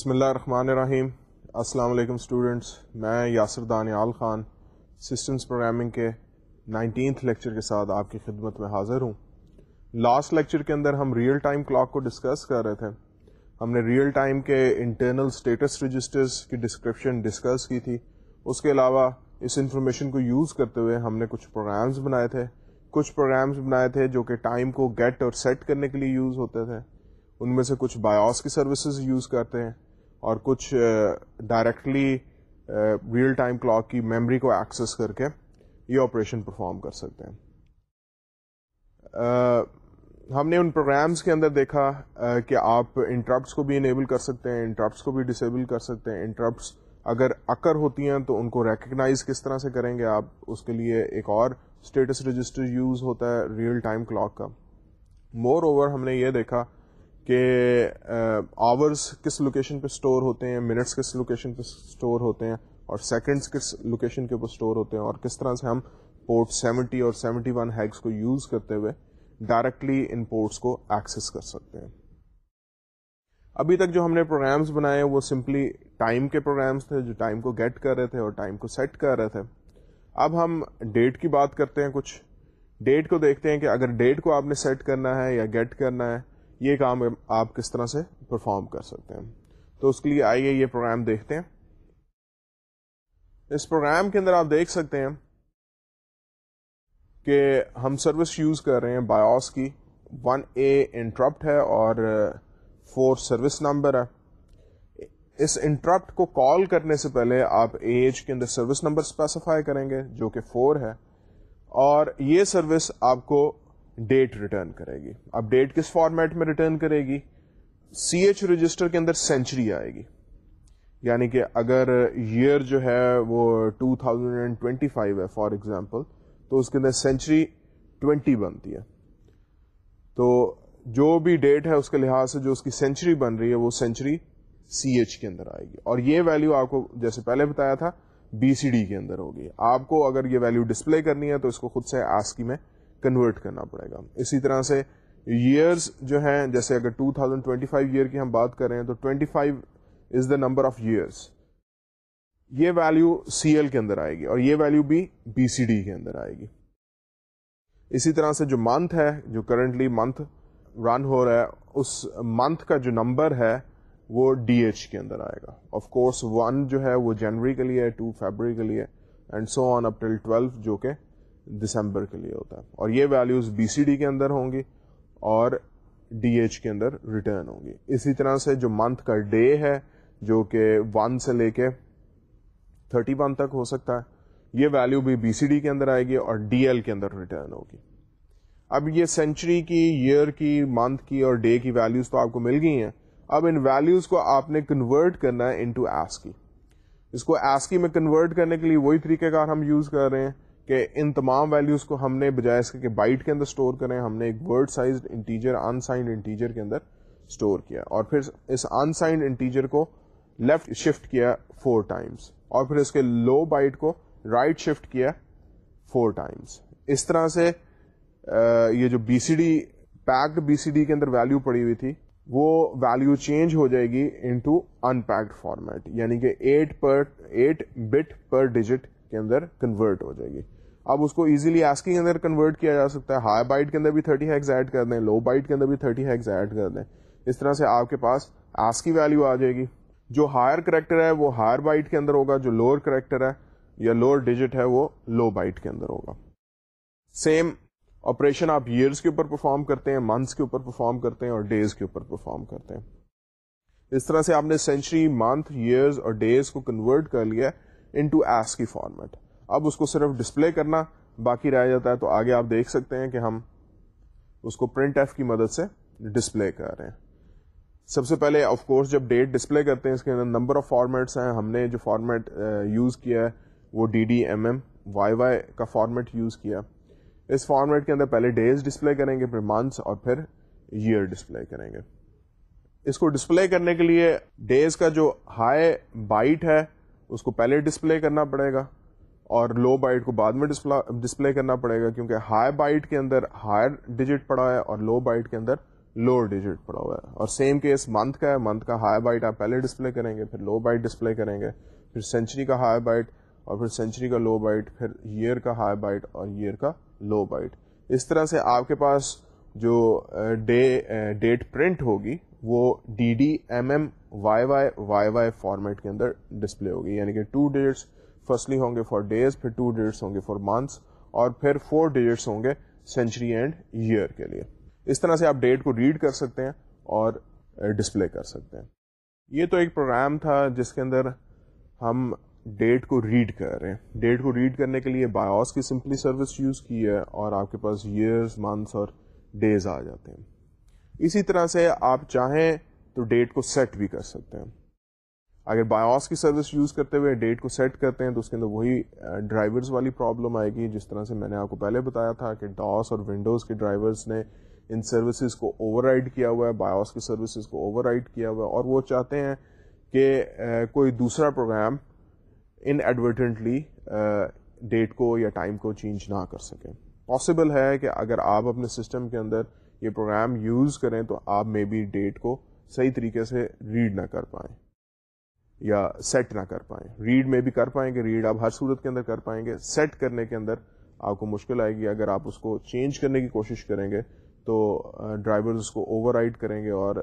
بسم اللہ الرحمن الرحیم۔ السلام علیکم اسٹوڈنٹس میں یاسر دانیال خان سسٹمز پروگرامنگ کے نائنٹینتھ لیکچر کے ساتھ آپ کی خدمت میں حاضر ہوں۔ لاسٹ لیکچر کے اندر ہم ریئل ٹائم کلاک کو ڈسکس کر رہے تھے۔ ہم نے ریئل ٹائم کے انٹرنل اسٹیٹس رجسٹرز کی ڈسکرپشن ڈسکس کی تھی۔ اس کے علاوہ اس انفارمیشن کو یوز کرتے ہوئے ہم نے کچھ پروگرامز بنائے تھے۔ کچھ پروگرامز بنائے تھے جو کہ ٹائم کو گیٹ اور سیٹ کرنے کے لیے یوز ہوتے تھے۔ ان میں سے کچھ بایوس کی سروسز یوز کرتے ہیں۔ اور کچھ ڈائریکٹلی ریئل ٹائم کلاک کی میموری کو ایکسیس کر کے یہ آپریشن پرفارم کر سکتے ہیں۔ ہم نے ان پروگرامز کے اندر دیکھا کہ آپ انٹرپٹس کو بھی انیبل کر سکتے ہیں انٹرپٹس کو بھی ڈسیبل کر سکتے ہیں۔ انٹرپٹس اگر اکر ہوتی ہیں تو ان کو ریکگنائز کس طرح سے کریں گے آپ؟ اس کے لیے ایک اور اسٹیٹس رجسٹر یوز ہوتا ہے ریئل ٹائم کلاک کا۔ مور اوور ہم نے یہ دیکھا کہ آورز کس لوکیشن پہ اسٹور ہوتے ہیں منٹس کس لوکیشن پہ اسٹور ہوتے ہیں، اور سیکنڈس کس لوکیشن کے اوپر اسٹور ہوتے ہیں، اور کس طرح سے ہم پورٹ سیونٹی اور سیونٹی ون ہیگس کو یوز کرتے ہوئے ڈائریکٹلی ان پورٹس کو ایکسس کر سکتے ہیں۔ ابھی تک جو ہم نے پروگرامس بنائے، وہ سمپلی ٹائم کے پروگرامس تھے، جو ٹائم کو گیٹ کر رہے تھے اور ٹائم کو سیٹ کر رہے تھے۔ اب ہم ڈیٹ کی بات کرتے ہیں کچھ۔ ڈیٹ کو دیکھتے ہیں کہ اگر ڈیٹ کو آپ نے سیٹ کرنا ہے یا گیٹ کرنا ہے یہ کام آپ کس طرح سے پرفارم کر سکتے ہیں؟ تو اس کے لیے آئیے یہ پروگرام دیکھتے ہیں۔ اس پروگرام کے اندر آپ دیکھ سکتے ہیں کہ ہم سروس یوز کر رہے ہیں بایوس کی۔ ون اے انٹرپٹ ہے اور فور سروس نمبر ہے۔ اس انٹرپٹ کو کال کرنے سے پہلے آپ اے ایچ کے اندر سروس نمبر اسپیسیفائی کریں گے، جو کہ فور ہے۔ اور یہ سروس آپ کو ڈیٹ ریٹرن کرے گی۔ اب ڈیٹ کس فارمیٹ میں ریٹرن کرے گی؟ سی ایچ رجسٹر کے اندر سینچری آئے گی۔ یعنی کہ اگر ایئر جو ہے وہ 2025 ہے فار ایگزامپل تو اس کے اندر سینچری 20 بنتی ہے۔ تو جو بھی ڈیٹ ہے اس کے لحاظ سے جو اس کی سینچری بن رہی ہے وہ سینچری سی ایچ کے اندر آئے گی۔ اور یہ ویلو آپ کو جیسے پہلے بتایا تھا بی سی ڈی کے اندر ہوگی۔ آپ کو اگر یہ ویلو ڈسپلے کرنی ہے تو اس کو خود سے آسکی میں کنورٹ کرنا پڑے گا۔ اسی طرح سے ایئرس جو ہیں، جیسے اگر 2025 ایئر کی ہم بات کریں تو 25 is the number of years یہ ویلو سی ایل کے اندر آئے گی اور یہ ویلو بھی بی سی ڈی کے اندر آئے گی۔ اسی طرح سے جو منتھ ہے، جو کرنٹلی منتھ رن ہو رہا ہے، اس منتھ کا جو نمبر ہے، وہ ڈی ایچ کے اندر آئے گا۔ آف کورس ون جو ہے، وہ جنوری کے لیے ٹو فیبری کے لیے and so on up till twelve جو کہ دسمبر کے لیے ہوتا ہے۔ اور یہ ویلیوز بی سی ڈی کے اندر ہوں گی اور ڈی ایچ کے اندر ریٹرن ہوں گی۔ اسی طرح سے جو منتھ کا ڈے ہے، جو کہ ون سے لے کے تھرٹی ون تک ہو سکتا ہے، یہ ویلیو بھی بی سی ڈی کے اندر آئے گی اور ڈی ایل کے اندر ریٹرن ہوگی۔ اب یہ سینچری کی ایئر کی منتھ کی اور ڈے کی ویلیوز تو آپ کو مل گئی ہیں۔ اب ان ویلیوز کو آپ نے کنورٹ کرنا ہے انٹو ایسکی اس کو ایسکی میں کنورٹ کرنے کے لیے وہی طریقہ کار ہم یوز کر رہے ہیں۔ کہ ان تمام ویلیوز کو ہم نے بجائے اس کے بائٹ کے اندر اسٹور کریں، ہم نے ایک word size integer unsigned integer کے اندر اسٹور کیا اور پھر اس انسائنڈ انٹیجر کو لیفٹ شفٹ کیا فور ٹائمس اور پھر اس کے لو بائٹ کو رائٹ right شفٹ کیا فور ٹائمس اس طرح سے یہ جو B C D packed B C D کے اندر ویلو پڑی ہوئی تھی، وہ ویلو چینج ہو جائے گی انٹو ان پیکڈ فارمیٹ یعنی کہ eight per eight bit per digit کے اندر کنورٹ ہو جائے گی۔ اب اس کو ایزیلی آسکی کے اندر کنورٹ کیا جا سکتا ہے۔ ہائی بائٹ کے اندر بھی تھرٹی ہیگز ایڈ کر دیں۔ لو بائٹ کے اندر بھی تھرٹی ہیگز ایڈ کر دیں۔ اس طرح سے آپ کے پاس آسکی ویلو آ جائے گی۔ جو ہائر کریکٹر ہے وہ ہائر بائٹ کے اندر ہوگا۔ جو لوور کریکٹر ہے یا لوور ڈیجٹ ہے وہ لو بائٹ کے اندر ہوگا۔ سیم آپریشن آپ ایئرس کے اوپر پرفارم کرتے ہیں منتھس کے اوپر پرفارم کرتے ہیں اور ڈیز کے اوپر پرفارم کرتے ہیں۔ اس طرح سے آپ نے سینچری منتھ ایئرز اور ڈیز کو کنورٹ کر لیا۔ ہے انٹو ایس کی فارمیٹ۔ اب اس کو صرف ڈسپلے کرنا باقی رہ جاتا ہے، تو آگے آپ دیکھ سکتے ہیں کہ ہم اس کو پرنٹ ایف کی مدد سے ڈسپلے کر رہے ہیں۔ سب سے پہلے آف کورس جب ڈیٹ ڈسپلے کرتے ہیں، اس کے اندر نمبر آف فارمیٹس ہیں۔ ہم نے جو فارمیٹ یوز کیا ہے، وہ D D M M Y Y کا فارمیٹ یوز کیا اس فارمیٹ کے اندر پہلے ڈیز ڈسپلے کریں گے، پھر منتھس اور پھر ایئر ڈسپلے کریں گے۔ اس کو ڈسپلے کرنے کے لیے ڈیز کا جو ہائی بائٹ ہے اس کو پہلے ڈسپلے کرنا پڑے گا اور لو بائٹ کو بعد میں ڈسپلے کرنا پڑے گا کیونکہ ہائی بائٹ کے اندر ہائر ڈیجٹ پڑا ہے اور لو بائٹ کے اندر لوور ڈیجٹ پڑا ہوا ہے۔ اور سیم کیس منتھ کا ہے منتھ کا ہائی بائٹ آپ پہلے ڈسپلے کریں گے، پھر لو بائٹ ڈسپلے کریں گے، پھر سینچری کا ہائی بائٹ اور پھر سینچری کا لو بائٹ پھر ایئر کا ہائی بائٹ اور ایئر کا لو بائٹ اس طرح سے آپ کے پاس جو ڈے ڈیٹ پرنٹ ہوگی، وہ D D M M Y Y Y Y format کے اندر ڈسپلے ہوگی۔ یعنی کہ ٹو ڈیجٹس فرسٹلی ہوں گے فار ڈیز پھر ٹو ڈیجٹس ہوں گے فار منتھس اور پھر فور ڈیجٹس ہوں گے سینچری اینڈ ایئر کے لیے۔ اس طرح سے آپ ڈیٹ کو ریڈ کر سکتے ہیں اور ڈسپلے کر سکتے ہیں۔ یہ تو ایک پروگرام تھا جس کے اندر ہم ڈیٹ کو ریڈ کر رہے ہیں۔ ڈیٹ کو ریڈ کرنے کے لیے بایوس کی سمپلی سروس یوز کی ہے اور آپ کے پاس ایئرز منتھس اور ڈیز آ جاتے ہیں۔ اسی طرح سے آپ چاہیں تو ڈیٹ کو سیٹ بھی کر سکتے ہیں۔ اگر بایوس کی سروس یوز کرتے ہوئے ڈیٹ کو سیٹ کرتے ہیں تو اس کے اندر وہی ڈرائیورز والی پرابلم آئے گی، جس طرح سے میں نے آپ کو پہلے بتایا تھا کہ ڈاس اور ونڈوز کے ڈرائیورز نے ان سروسز کو اوور رائڈ کیا ہوا ہے بایوس کی سروسز کو اوور رائڈ کیا ہوا ہے، اور وہ چاہتے ہیں کہ کوئی دوسرا پروگرام ان ایڈورٹنٹلی ڈیٹ کو یا ٹائم کو چینج نہ کر سکیں پاسبل ہے کہ اگر آپ اپنے سسٹم کے اندر یہ پروگرام یوز کریں تو آپ مے بی ڈیٹ کو صحیح طریقے سے ریڈ نہ کر پائیں یا سیٹ نہ کر پائیں۔ ریڈ میں بھی کر پائیں گے ریڈ آپ ہر صورت کے اندر کر پائیں گے۔ سیٹ کرنے کے اندر آپ کو مشکل آئے گی۔ اگر آپ اس کو چینج کرنے کی کوشش کریں گے تو ڈرائیور اس کو اوور رائڈ کریں گے اور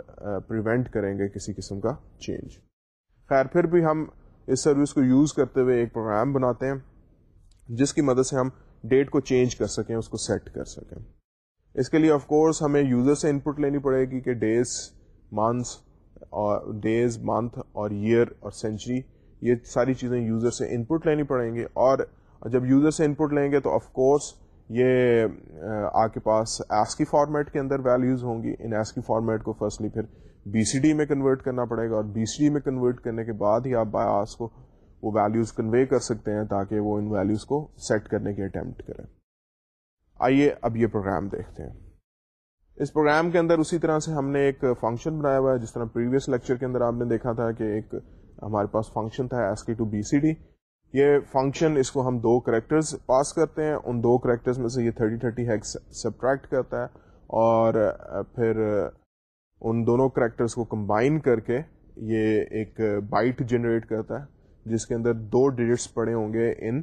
پریونٹ کریں گے کسی قسم کا چینج خیر، پھر بھی ہم اس سروس کو یوز کرتے ہوئے ایک پروگرام بناتے ہیں، جس کی مدد سے ہم ڈیٹ کو چینج کر سکیں، اس کو سیٹ کر سکیں۔ اس کے لیے آف کورس ہمیں یوزر سے ان پٹ لینی پڑے گی کہ ڈیز منتھس اور ڈیز منتھ اور ایئر اور سینچری یہ ساری چیزیں یوزر سے ان پٹ لینی پڑیں گی. اور جب یوزر سے ان پٹ لیں گے تو آف کورس یہ آپ کے پاس ایس کی فارمیٹ کے اندر ویلیوز ہوں گی. ان ایس کی فارمیٹ کو فرسٹلی پھر بی سی ڈی میں کنورٹ کرنا پڑے گا. اور بی سی ڈی میں کنورٹ کرنے کے بعد ہی آپ بایاس کو وہ ویلیوز کنوے کر سکتے ہیں تاکہ وہ ان ویلیوز کو سیٹ کرنے کی اٹمپٹ کریں. آئیے اب یہ پروگرام دیکھتے ہیں. اس پروگرام کے اندر اسی طرح سے ہم نے ایک فنکشن بنایا ہوا ہے، جس طرح پریویس لیکچر کے اندر آپ نے دیکھا تھا کہ ایک ہمارے پاس فنکشن تھا ASCII to B C D یہ فنکشن اس کو ہم دو کریکٹرز پاس کرتے ہیں، ان دو کریکٹرز میں سے یہ تھرٹی تھرٹی ہیکس سبٹریکٹ کرتا ہے اور پھر ان دونوں کریکٹرز کو کمبائن کر کے یہ ایک بائٹ جنریٹ کرتا ہے، جس کے اندر دو ڈیجٹس پڑے ہوں گے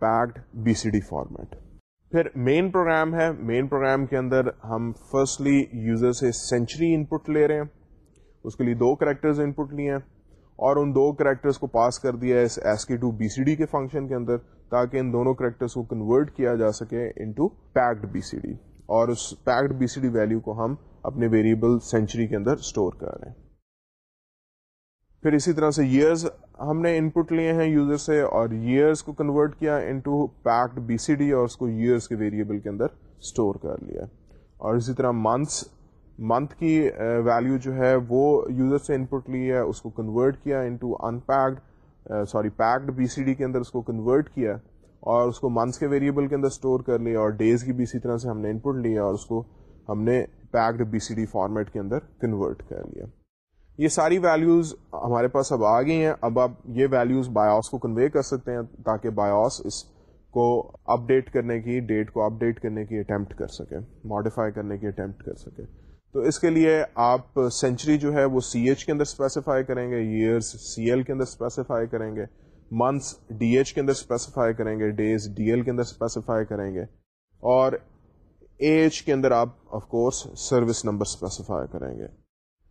unpacked B C D format پھر مین پروگرام ہے۔ مین پروگرام کے اندر ہم فرسٹلی یوزر سے سینچری ان پٹ لے رہے ہیں۔ اس کے لیے دو کریکٹرز ان پٹ لیے ہیں اور ان دو کریکٹرز کو پاس کر دیا ہے ASCII to B C D کے فنکشن کے اندر تاکہ ان دونوں کریکٹرز کو کنورٹ کیا جا سکے into packed B C D اور اس packed B C D value کو ہم اپنے ویریبل سینچری کے اندر اسٹور کر رہے ہیں۔ پھر اسی طرح سے ایئرز ہم نے ان پٹ لیے ہیں یوزر سے اور ایئرس کو کنورٹ کیا into packed B C D اور اس کو ایئرس کے ویریبل کے اندر اسٹور کر لیا اور اسی طرح منتھس منتھ کی ویلو جو ہے وہ یوزر سے ان پٹ لی ہے، اس کو کنورٹ کیا into unpacked sorry packed B C D کے اندر اس کو کنورٹ کیا اور اس کو منتھس کے ویریبل کے اندر اسٹور کر لیا اور ڈیز کی بھی اسی طرح سے ہم نے ان پٹ لیا اور اس کو ہم نے packed B C D format کے اندر کنورٹ کر لیا۔ یہ ساری ویلیوز ہمارے پاس اب آ گئی ہیں۔ اب آپ یہ ویلیوز بایوس کو کنوے کر سکتے ہیں تاکہ بایوس اس کو اپ ڈیٹ کرنے کی ڈیٹ کو اپ ڈیٹ کرنے کی اٹمپٹ کر سکے ماڈیفائی کرنے کی اٹمپٹ کر سکے۔ تو اس کے لیے آپ سینچری جو ہے وہ سی ایچ کے اندر اسپیسیفائی کریں گے ایئرس سی ایل کے اندر اسپیسیفائی کریں گے منتھس ڈی ایچ کے اندر اسپیسیفائی کریں گے ڈیز ڈی ایل کے اندر اسپیسیفائی کریں گے۔ اور اے ایچ کے اندر آپ of course service number specify کریں گے۔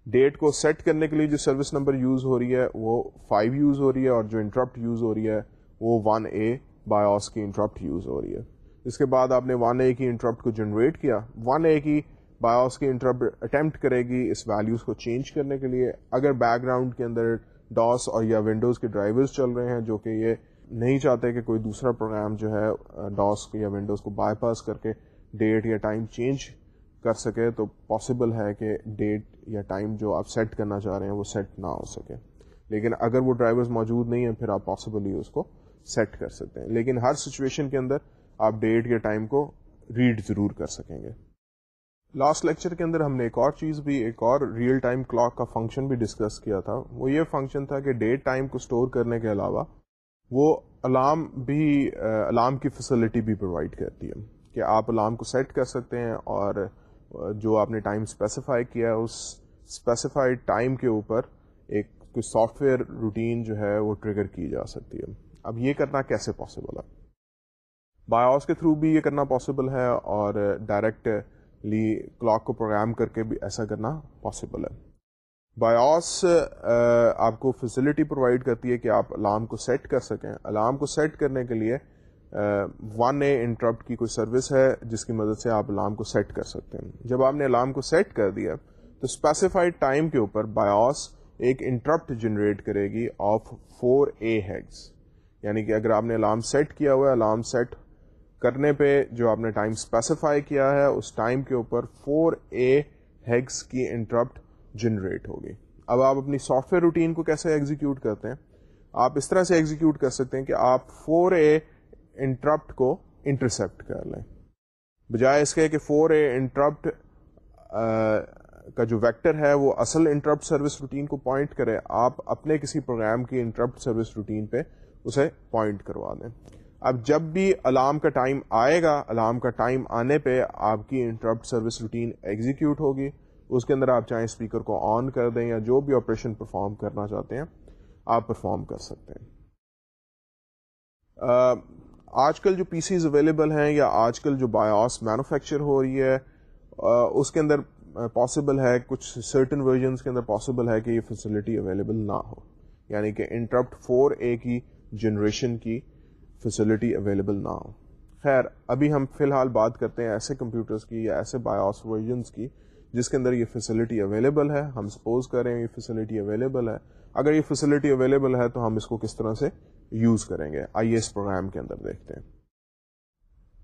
ڈیٹ کو سیٹ کرنے کے لیے جو سروس نمبر یوز ہو رہی ہے، وہ فائیو یوز ہو رہی ہے اور جو انٹرپٹ یوز ہو رہی ہے، وہ ون اے بایوس کی انٹرپٹ یوز ہو رہی ہے۔ اس کے بعد آپ نے ون اے کی انٹرپٹ کو جنریٹ کیا۔ ون اے کی بایوس کی انٹرپٹ اٹمپٹ کرے گی اس ویلیوز کو چینج کرنے کے لیے۔ اگر بیک گراؤنڈ کے اندر ڈاس اور یا ونڈوز کے ڈرائیورز چل رہے ہیں، جو کہ یہ نہیں چاہتے کہ کوئی دوسرا پروگرام جو ہے uh, ڈاس یا ونڈوز کو بائی پاس کر کے ڈیٹ یا ٹائم چینج کر سکے تو پاسبل ہے کہ ڈیٹ یا ٹائم جو آپ سیٹ کرنا چاہ رہے ہیں وہ سیٹ نہ ہو سکے۔ لیکن اگر وہ ڈرائیورز موجود نہیں ہیں، پھر آپ پاسبلی اس کو سیٹ کر سکتے ہیں۔ لیکن ہر سچویشن کے اندر آپ ڈیٹ یا ٹائم کو ریڈ ضرور کر سکیں گے۔ لاسٹ لیکچر کے اندر ہم نے ایک اور چیز بھی، ایک اور ریئل ٹائم کلاک کا فنکشن بھی ڈسکس کیا تھا۔ وہ یہ فنکشن تھا کہ ڈیٹ ٹائم کو اسٹور کرنے کے علاوہ وہ الارم بھی الارم کی فیسلٹی بھی پرووائڈ کرتی ہے کہ آپ الارم کو سیٹ کر سکتے ہیں اور جو آپ نے ٹائم اسپیسیفائی کیا ہے، اس اسپیسیفائڈ ٹائم کے اوپر ایک کوئی سافٹ ویئر روٹین جو ہے وہ ٹریگر کی جا سکتی ہے۔ اب یہ کرنا کیسے پاسبل ہے؟ بایوس کے تھرو بھی یہ کرنا پاسبل ہے اور ڈائریکٹلی کلاک کو پروگرام کر کے بھی ایسا کرنا پاسبل ہے۔ بایوس آپ کو فیسلٹی پرووائڈ کرتی ہے کہ آپ الارم کو سیٹ کر سکیں۔ الارم کو سیٹ کرنے کے لیے ون اے انٹرپٹ کی کوئی سروس ہے جس کی مدد سے آپ الارم کو سیٹ کر سکتے ہیں۔ جب آپ نے الارم کو سیٹ کر دیا، تو اسپیسیفائڈ ٹائم کے اوپر بایوس ایک انٹرپٹ جنریٹ کرے گی آف فور اے ہیگس یعنی کہ اگر آپ نے الارم سیٹ کیا ہوا ہے الارم سیٹ کرنے پہ جو آپ نے ٹائم اسپیسیفائی کیا ہے، اس ٹائم کے اوپر فور اے ہیگس کی انٹرپٹ جنریٹ ہوگی۔ اب آپ اپنی سافٹ ویئر روٹین کو کیسے ایگزیکیوٹ کرتے ہیں؟ آپ اس طرح سے ایگزیکیوٹ کر سکتے ہیں کہ آپ فور اے انٹرپٹ کو انٹرسپٹ کر لیں۔ بجائے اس کے کہ فور اے انٹرپٹ کا جو ویکٹر ہے، وہ اصل انٹرپٹ سروس روٹین کو پوائنٹ کرے، آپ اپنے کسی پروگرام کی انٹرپٹ سروس روٹین پہ اسے پوائنٹ کروا دیں۔ اب جب بھی الارم کا ٹائم آئے گا، الارم کا ٹائم آنے پہ آپ کی انٹرپٹ سروس روٹین ایگزیکیوٹ ہوگی۔ اس کے اندر آپ چاہیں اسپیکر کو آن کر دیں یا جو بھی آپریشن پرفارم کرنا چاہتے ہیں، آپ پرفارم کر سکتے ہیں۔ آج کل جو پی سیز اویلیبل ہیں یا آج کل جو بایوس مینوفیکچر ہو رہی ہے اس کے اندر پاسبل ہے، کچھ سرٹن ورژنس کے اندر پاسبل ہے کہ یہ فیسلٹی اویلیبل نہ ہو۔ یعنی کہ انٹرپٹ فور اے کی جنریشن کی فیسلٹی اویلیبل نہ ہو۔ خیر، ابھی ہم فی الحال بات کرتے ہیں ایسے کمپیوٹرس کی یا ایسے بایوس ورژنس کی جس کے اندر یہ فیسلٹی اویلیبل ہے۔ ہم سپوز کریں یہ فیسلٹی اویلیبل ہے۔ اگر یہ فیسلٹی اویلیبل ہے تو ہم اس کو کس طرح سے یوز کریں گے۔ آئیے اس پروگرام کے اندر دیکھتے ہیں۔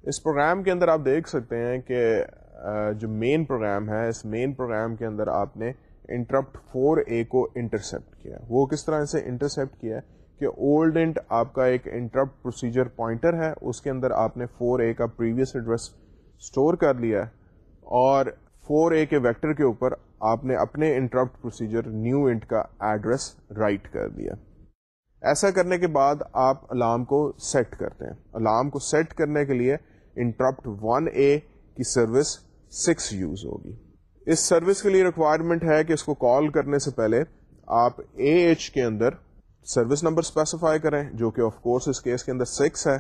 اس پروگرام کے اندر آپ دیکھ سکتے ہیں کہ جو مین پروگرام ہے، اس مین پروگرام کے اندر آپ نے انٹرپٹ فور اے کو انٹرسپٹ کیا۔ وہ کس طرح سے انٹرسپٹ کیا کہ اولڈ انٹ آپ کا ایک انٹرپٹ پروسیجر پوائنٹر ہے، اس کے اندر آپ نے فور اے کا پریویس ایڈریس اسٹور کر لیا اور فور اے کے ویکٹر کے اوپر آپ نے اپنے انٹرپٹ پروسیجر نیو انٹ کا ایڈریس رائٹ کر دیا۔ ایسا کرنے کے بعد آپ الارم کو سیٹ کرتے ہیں۔ الارم کو سیٹ کرنے کے لیے انٹرپٹ ون اے کی سروس سکس یوز ہوگی۔ اس سروس کے لیے ریکوائرمنٹ ہے کہ اس کو کال کرنے سے پہلے آپ اے ایچ کے اندر سروس نمبر اسپیسیفائی کریں، جو کہ آف کورس اس کیس کے اندر سکس ہے۔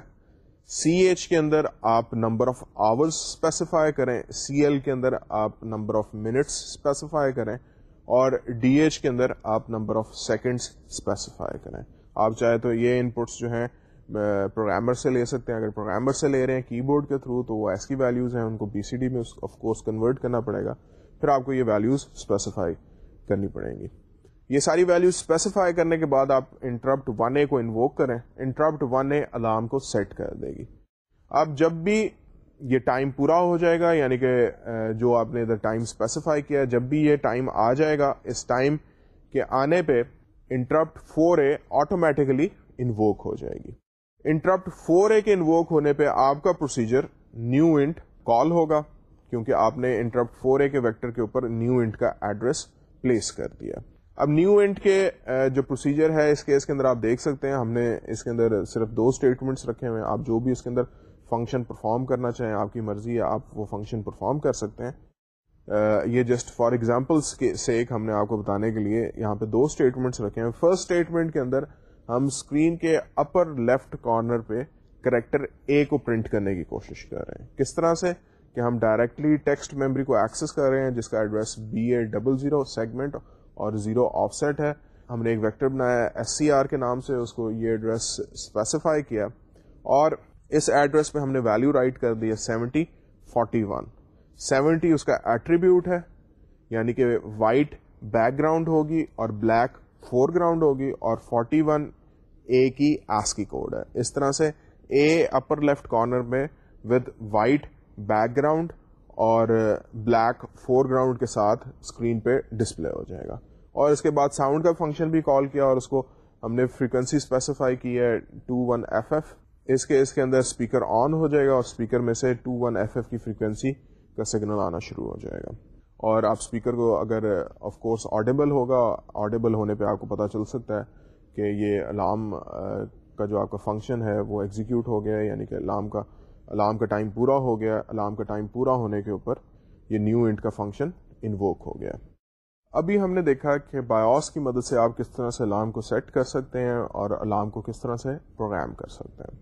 سی ایچ کے اندر آپ نمبر آف آورس اسپیسیفائی کریں۔ سی ایل کے اندر آپ نمبر آف منٹس اسپیسیفائی کریں۔ اور ڈی ایچ کے اندر آپ نمبر آف سیکنڈس اسپیسیفائی کریں۔ آپ چاہے تو یہ ان پٹس جو ہیں پروگرامر سے لے سکتے ہیں۔ اگر پروگرامر سے لے رہے ہیں کی بورڈ کے تھرو تو وہ ایس کی ویلیوز ہیں، ان کو بی سی ڈی میں آف کورس کنورٹ کرنا پڑے گا۔ پھر آپ کو یہ ویلیوز اسپیسیفائی کرنی پڑیں گی۔ یہ ساری ویلیوز اسپیسیفائی کرنے کے بعد آپ انٹرپٹ ون اے کو انووک کریں۔ انٹرپٹ ون اے الارم کو سیٹ کر دے گی۔ اب جب بھی یہ ٹائم پورا ہو جائے گا یعنی کہ جو آپ نے ادھر ٹائم اسپیسیفائی کیا، جب بھی یہ ٹائم آ جائے گا، اس ٹائم کے آنے پہ interrupt four A automatically invoke ہو جائے گی۔ انٹرپٹ فور اے کے انووک ہونے پہ آپ کا پروسیجر نیو انٹ کال ہوگا، کیونکہ آپ نے انٹرپٹ فور اے کے ویکٹر کے اوپر نیو انٹ کا ایڈریس پلیس کر دیا۔ اب نیو انٹ کے جو پروسیجر ہے، اس کیس کے اندر آپ دیکھ سکتے ہیں، ہم نے اس کے اندر صرف دو اسٹیٹمنٹس رکھے ہوئے ہیں۔ آپ جو بھی اس کے اندر فنکشن پرفارم کرنا چاہیں، آپ کی مرضی ہے، آپ وہ فنکشن پرفارم کر سکتے ہیں۔ یہ جسٹ فار ایگزامپلس کے سیک ہم نے آپ کو بتانے کے لیے یہاں پہ دو اسٹیٹمنٹس رکھے ہیں۔ فرسٹ اسٹیٹمنٹ کے اندر ہم اسکرین کے اپر لیفٹ کارنر پہ کریکٹر اے کو پرنٹ کرنے کی کوشش کر رہے ہیں۔ کس طرح سے؟ کہ ہم ڈائریکٹلی ٹیکسٹ میموری کو ایکسس کر رہے ہیں، جس کا address B A double zero segment اور زیرو آف سیٹ ہے۔ ہم نے ایک ویکٹر بنایا ایس سی آر کے نام سے، اس کو یہ ایڈریس اسپیسیفائی کیا۔ اور اس ایڈریس پہ ہم نے ویلو رائٹ کر دیا سیونٹی فورٹی ون سیونٹی اس کا ایٹریبیوٹ ہے یعنی کہ وائٹ بیک گراؤنڈ ہوگی اور بلیک فور گراؤنڈ ہوگی اور فورٹی ون اے کی ایس کی کوڈ ہے۔ اس طرح سے اے اپر لیفٹ کارنر میں ود وائٹ بیک گراؤنڈ اور بلیک فور گراؤنڈ کے ساتھ اسکرین پہ ڈسپلے ہو جائے گا۔ اور اس کے بعد ساؤنڈ کا فنکشن بھی کال کیا اور اس کو ہم نے فریکوینسی اسپیسیفائی کی ہے ٹو ون ایف ایف اس کے اس کے اندر اسپیکر آن ہو جائے گا اور اسپیکر میں سے ٹو ون ایف ایف کی فریکوینسی کا سگنل آنا شروع ہو جائے گا۔ اور آپ اسپیکر کو اگر آف کورس آڈیبل ہوگا آڈیبل ہونے پہ آپ کو پتا چل سکتا ہے کہ یہ الارم کا جو آپ کا فنکشن ہے، وہ ایگزیکیوٹ ہو گیا ہے یعنی کہ الارم کا الارم کا ٹائم پورا ہو گیا الارم کا ٹائم پورا ہونے کے اوپر یہ نیو انٹ کا فنکشن انووک ہو گیا۔ ابھی ہم نے دیکھا کہ بایوس کی مدد سے آپ کس طرح سے الارم کو سیٹ کر سکتے ہیں اور الارم کو کس طرح سے پروگرام کر سکتے ہیں۔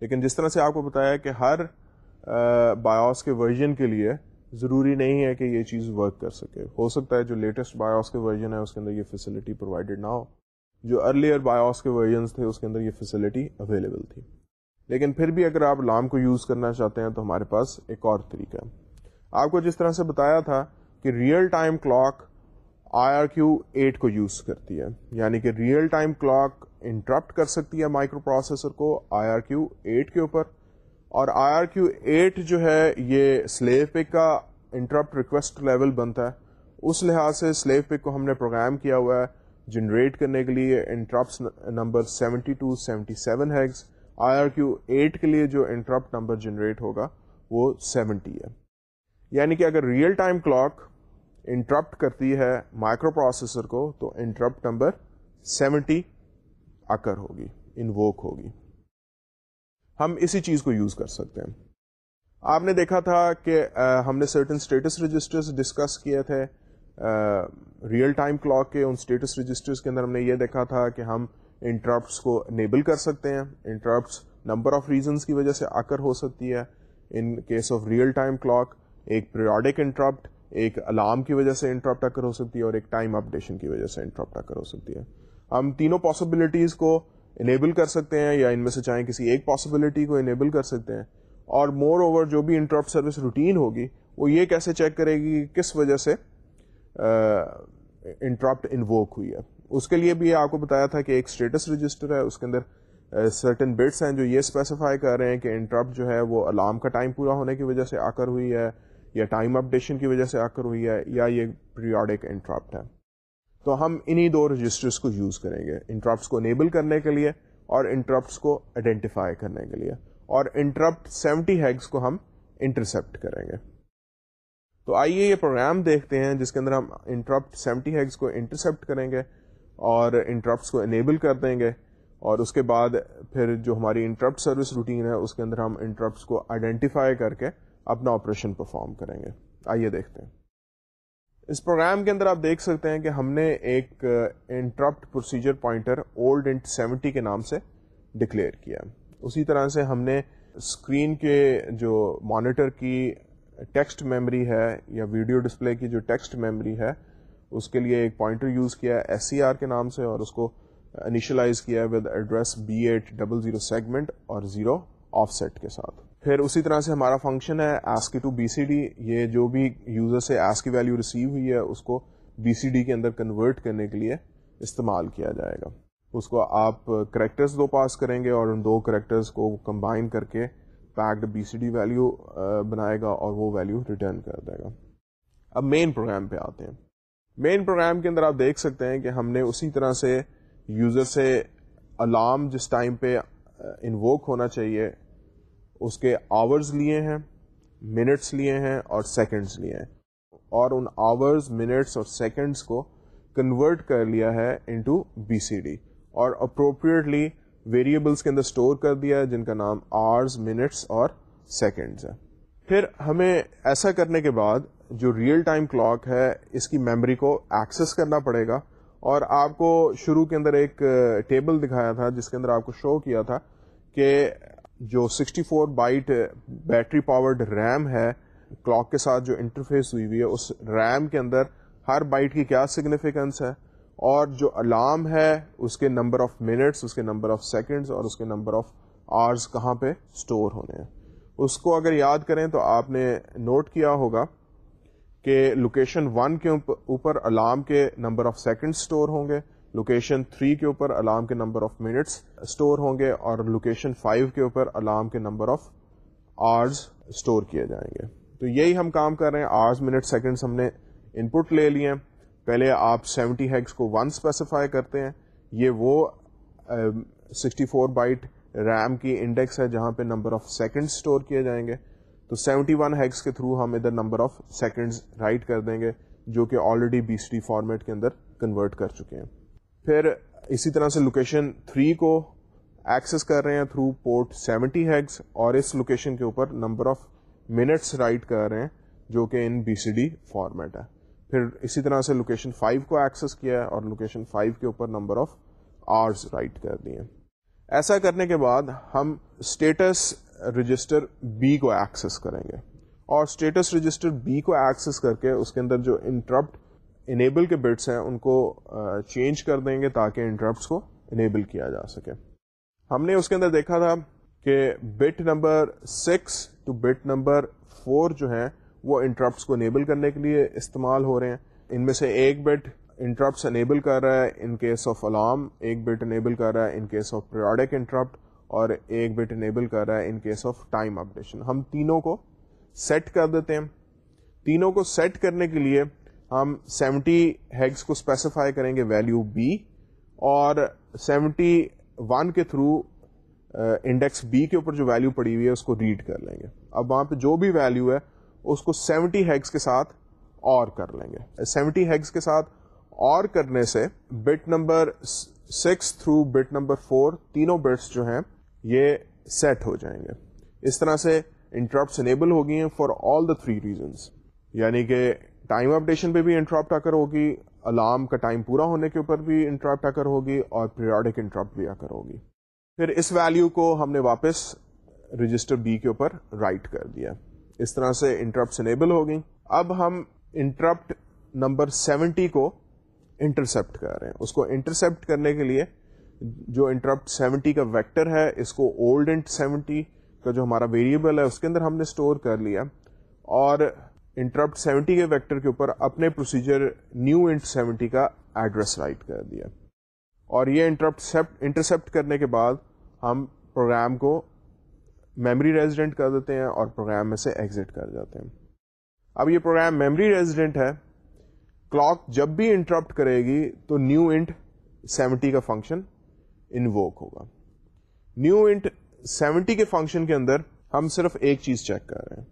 لیکن جس طرح سے آپ کو بتایا کہ ہر بایوس کے ورژن کے لیے ضروری نہیں ہے کہ یہ چیز ورک کر سکے۔ ہو سکتا ہے جو لیٹسٹ بایوس کے ورژن ہے، اس کے اندر یہ فیسلٹی پرووائڈیڈ نہ ہو۔ جو ارلیئر بایوس کے ورژنس تھے، اس کے اندر یہ فیسلٹی اویلیبل تھی۔ لیکن پھر بھی اگر آپ لام کو یوز کرنا چاہتے ہیں، تو ہمارے پاس ایک اور طریقہ ہے۔ آپ کو جس طرح سے بتایا تھا کہ real time clock I R Q eight کو یوز کرتی ہے یعنی کہ ریئل ٹائم کلاک انٹرپٹ کر سکتی ہے مائکرو پروسیسر کو آئی آر کیو ایٹ کے اوپر۔ اور آئی آر کیو ایٹ جو ہے یہ سلیو پک کا انٹرپٹ ریکویسٹ لیول بنتا ہے۔ اس لحاظ سے سلیو پک کو ہم نے پروگرام کیا ہوا ہے جنریٹ کرنے کے لیے interrupt number seventy two seventy seven hex I R Q eight کے لیے جو انٹرپٹ نمبر جنریٹ ہوگا وہ سیونٹی ہے۔ یعنی کہ اگر ریئل ٹائم کلاک انٹرپٹ کرتی ہے مائکرو پروسیسر کو تو انٹرپٹ نمبر سیونٹی اکر ہوگی انووک ہوگی۔ ہم اسی چیز کو یوز کر سکتے ہیں۔ آپ نے دیکھا تھا کہ ہم نے سرٹن اسٹیٹس رجسٹرز ڈسکس کیے تھے۔ ریئل ٹائم کلاک کے ان اسٹیٹس رجسٹرز کے اندر ہم نے یہ دیکھا تھا کہ ہم انٹرپٹس کو انیبل کر سکتے ہیں۔ انٹرپٹس نمبر آف ریزنس کی وجہ سے آ کر ہو سکتی ہے۔ In case of real time clock ایک پیریوڈک انٹرپٹ ایک الارم کی وجہ سے انٹرپٹ آ کر ہو سکتی ہے اور ایک ٹائم اپڈیشن کی وجہ سے انٹرپٹ آ کر ہو سکتی ہے۔ ہم تینوں پاسبلٹیز کو انیبل کر سکتے ہیں یا ان میں سے چاہیں کسی ایک پاسبلٹی کو انیبل کر سکتے ہیں۔ اور مور اوور جو بھی انٹرپٹ سروس روٹین ہوگی، وہ یہ کیسے چیک کرے گی کہ کس وجہ سے انٹرپٹ انووک ہوئی ہے۔ اس کے لیے بھی آپ کو بتایا تھا کہ ایک اسٹیٹس رجسٹر ہے، اس کے اندر سرٹن بٹس ہیں جو یہ اسپیسیفائی کر رہے ہیں کہ انٹرپٹ جو ہے وہ الارم کا ٹائم پورا ہونے کی وجہ سے آ کر ہوئی ہے یا ٹائم اپڈیشن کی وجہ سے آ کر ہوئی ہے یا یہ پیریوڈک انٹرپٹ ہے۔ تو ہم انہی دو رجسٹرس کو یوز کریں گے انٹرپٹس کو انیبل کرنے کے لیے اور انٹرپٹس کو آئیڈینٹیفائی کرنے کے لیے۔ اور انٹرپٹ سیونٹی ہیگس کو ہم انٹرسپٹ کریں گے۔ تو آئیے یہ پروگرام دیکھتے ہیں، جس کے اندر ہم انٹرپٹ سیونٹی ہیگس کو انٹرسپٹ کریں گے اور انٹرپٹس کو انیبل کر دیں گے۔ اور اس کے بعد پھر جو ہماری انٹرپٹ سروس روٹین ہے، اس کے اندر ہم انٹرپٹس کو آئیڈینٹیفائی کر کے اپنا آپریشن پرفارم کریں گے۔ آئیے دیکھتے ہیں۔ اس پروگرام کے اندر آپ دیکھ سکتے ہیں کہ ہم نے ایک interrupt procedure pointer old int seventy کے نام سے ڈکلیئر کیا۔ اسی طرح سے ہم نے اسکرین کے جو مانیٹر کی ٹیکسٹ میموری ہے یا ویڈیو ڈسپلے کی جو ٹیکسٹ میموری ہے، اس کے لیے ایک پوائنٹر یوز کیا ہے ایس سی آر کے نام سے اور اس کو انیشلائز کیا with address B eight double zero segment اور زیرو آف سیٹ کے ساتھ۔ پھر اسی طرح سے ہمارا فنکشن ہے ASCII to B C D یہ جو بھی یوزر سے ایس کی ویلو ریسیو ہوئی ہے، اس کو بی سی ڈی کے اندر کنورٹ کرنے کے لیے استعمال کیا جائے گا۔ اس کو آپ کریکٹرز دو پاس کریں گے اور ان دو کریکٹرز کو کمبائن کر کے packed B C D value بنائے گا اور وہ ویلو ریٹرن کر دے گا۔ اب مین پروگرام پہ آتے ہیں۔ مین پروگرام کے اندر آپ دیکھ سکتے ہیں کہ ہم نے اسی طرح سے یوزر سے الارم جس ٹائم پہ انووک ہونا چاہیے اس کے آورز لیے ہیں منٹس لیے ہیں اور سیکنڈس لیے ہیں. اور ان آورز منٹس اور سیکنڈس کو کنورٹ کر لیا ہے انٹو بی سی ڈی اور اپروپریٹلی ویریبلس کے اندر اسٹور کر دیا ہے جن کا نام آرز منٹس اور سیکنڈز ہے. پھر ہمیں ایسا کرنے کے بعد جو ریئل ٹائم کلاک ہے، اس کی میموری کو ایکسس کرنا پڑے گا. اور آپ کو شروع کے اندر ایک uh, ٹیبل دکھایا تھا، جس کے اندر آپ کو شو کیا تھا کہ جو 64 four byte battery powered RAM ہے کلاک کے ساتھ جو انٹرفیس ہوئی ہوئی ہے، اس ریم کے اندر ہر بائٹ کی کیا سگنیفیکینس ہے اور جو الارم ہے، اس کے نمبر آف منٹس اس کے نمبر آف سیکنڈز اور اس کے نمبر آف آرز کہاں پہ اسٹور ہونے ہیں۔ اس کو اگر یاد کریں تو آپ نے نوٹ کیا ہوگا کہ لوکیشن ون کے اوپر الارم کے نمبر آف سیکنڈ اسٹور ہوں گے۔ لوکیشن 3 کے اوپر الارم کے نمبر آف منٹس اسٹور ہوں گے اور لوکیشن 5 کے اوپر الارم کے نمبر آف آرز اسٹور کیے جائیں گے۔ تو یہی ہم کام کر رہے ہیں۔ آرز منٹ سیکنڈس ہم نے ان پٹ لے لیے پہلے آپ 70 ہیگس کو 1 اسپیسیفائی کرتے ہیں۔ یہ وہ 64 فور بائٹ ریم کی انڈیکس ہے جہاں پہ نمبر آف سیکنڈ اسٹور کیے جائیں گے۔ تو 71 ون ہیگس کے تھرو ہم ادھر نمبر آف سیکنڈز رائٹ کر دیں گے، جو کہ already B C D format کے اندر کنورٹ کر چکے ہیں۔ پھر اسی طرح سے لوکیشن 3 کو ایکسس کر رہے ہیں تھرو پورٹ 70 ہیگس اور اس لوکیشن کے اوپر نمبر آف منٹس رائٹ کر رہے ہیں جو کہ in B C D format ہے۔ پھر اسی طرح سے لوکیشن 5 کو ایکسس کیا ہے اور لوکیشن 5 کے اوپر نمبر آف آرز رائٹ کر دیے ایسا کرنے کے بعد ہم اسٹیٹس رجسٹر بی کو ایکسس کریں گے۔ اور اسٹیٹس رجسٹر بی کو ایکسس کر کے اس کے اندر جو انٹرپٹ انیبل کے بٹس ہیں، ان کو چینج کر دیں گے تاکہ انٹرپٹس کو انیبل کیا جا سکے۔ ہم نے اس کے اندر دیکھا تھا کہ bit number six to bit number four جو ہیں، وہ انٹرپٹس کو انیبل کرنے کے لیے استعمال ہو رہے ہیں۔ ان میں سے ایک بٹ انٹرپٹس انیبل کر رہا ہے ان کیس آف الارم ایک بٹ انیبل کر رہا ہے in case of periodic interrupt اور ایک بٹ انیبل کر رہا ہے in case of time updation ہم تینوں کو سیٹ کر دیتے ہیں۔ تینوں کو سیٹ کرنے کے لیے ہم سیونٹی ہیگس کو اسپیسیفائی کریں گے ویلو بی اور سیونٹی ون کے تھرو انڈیکس بی کے اوپر جو ویلو پڑی ہوئی ہے اس کو ریڈ کر لیں گے۔ اب وہاں پہ جو بھی ویلو ہے اس کو سیونٹی ہیگس کے ساتھ اور کر لیں گے۔ سیونٹی ہیگس کے ساتھ اور کرنے سے bit number six through bit number four تینوں بٹس جو ہیں یہ سیٹ ہو جائیں گے۔ اس طرح سے انٹرپٹ انیبل ہوگی ہیں for all the three reasons یعنی کہ ٹائم اپڈیشن پہ بھی انٹرپٹ آ کر ہوگی، الارم کا ٹائم پورا ہونے کے اوپر بھی انٹرپٹ آ کر ہوگی اور پیریوڈک انٹرپٹ بھی آ کر ہوگی۔ پھر اس ویلو کو ہم نے واپس رجسٹر بی کے اوپر رائٹ کر دیا۔ اس طرح سے انٹرپٹ انیبل ہو گئی اب ہم انٹرپٹ نمبر سیونٹی کو انٹرسپٹ کر رہے ہیں۔ اس کو انٹرسپٹ کرنے کے لیے جو انٹرپٹ سیونٹی کا ویکٹر ہے، اس کو اولڈ انٹ سیونٹی کا جو ہمارا ویریبل ہے، اس کے اندر ہم نے اسٹور کر لیا۔ اور انٹرپٹ سیونٹی کے ویکٹر کے اوپر اپنے پروسیجر نیو انٹ سیونٹی کا ایڈریس رائٹ کر دیا۔ اور یہ انٹرپٹ انٹرسپٹ کرنے کے بعد ہم پروگرام کو میموری ریزیڈنٹ کر دیتے ہیں اور پروگرام میں سے ایگزٹ کر جاتے ہیں۔ اب یہ پروگرام میموری ریزیڈنٹ ہے۔ کلاک جب بھی انٹرپٹ کرے گی تو نیو انٹ سیونٹی کا فنکشن انووک ہوگا۔ نیو انٹ سیونٹی کے فنکشن کے اندر ہم صرف ایک چیز چیک کر رہے ہیں۔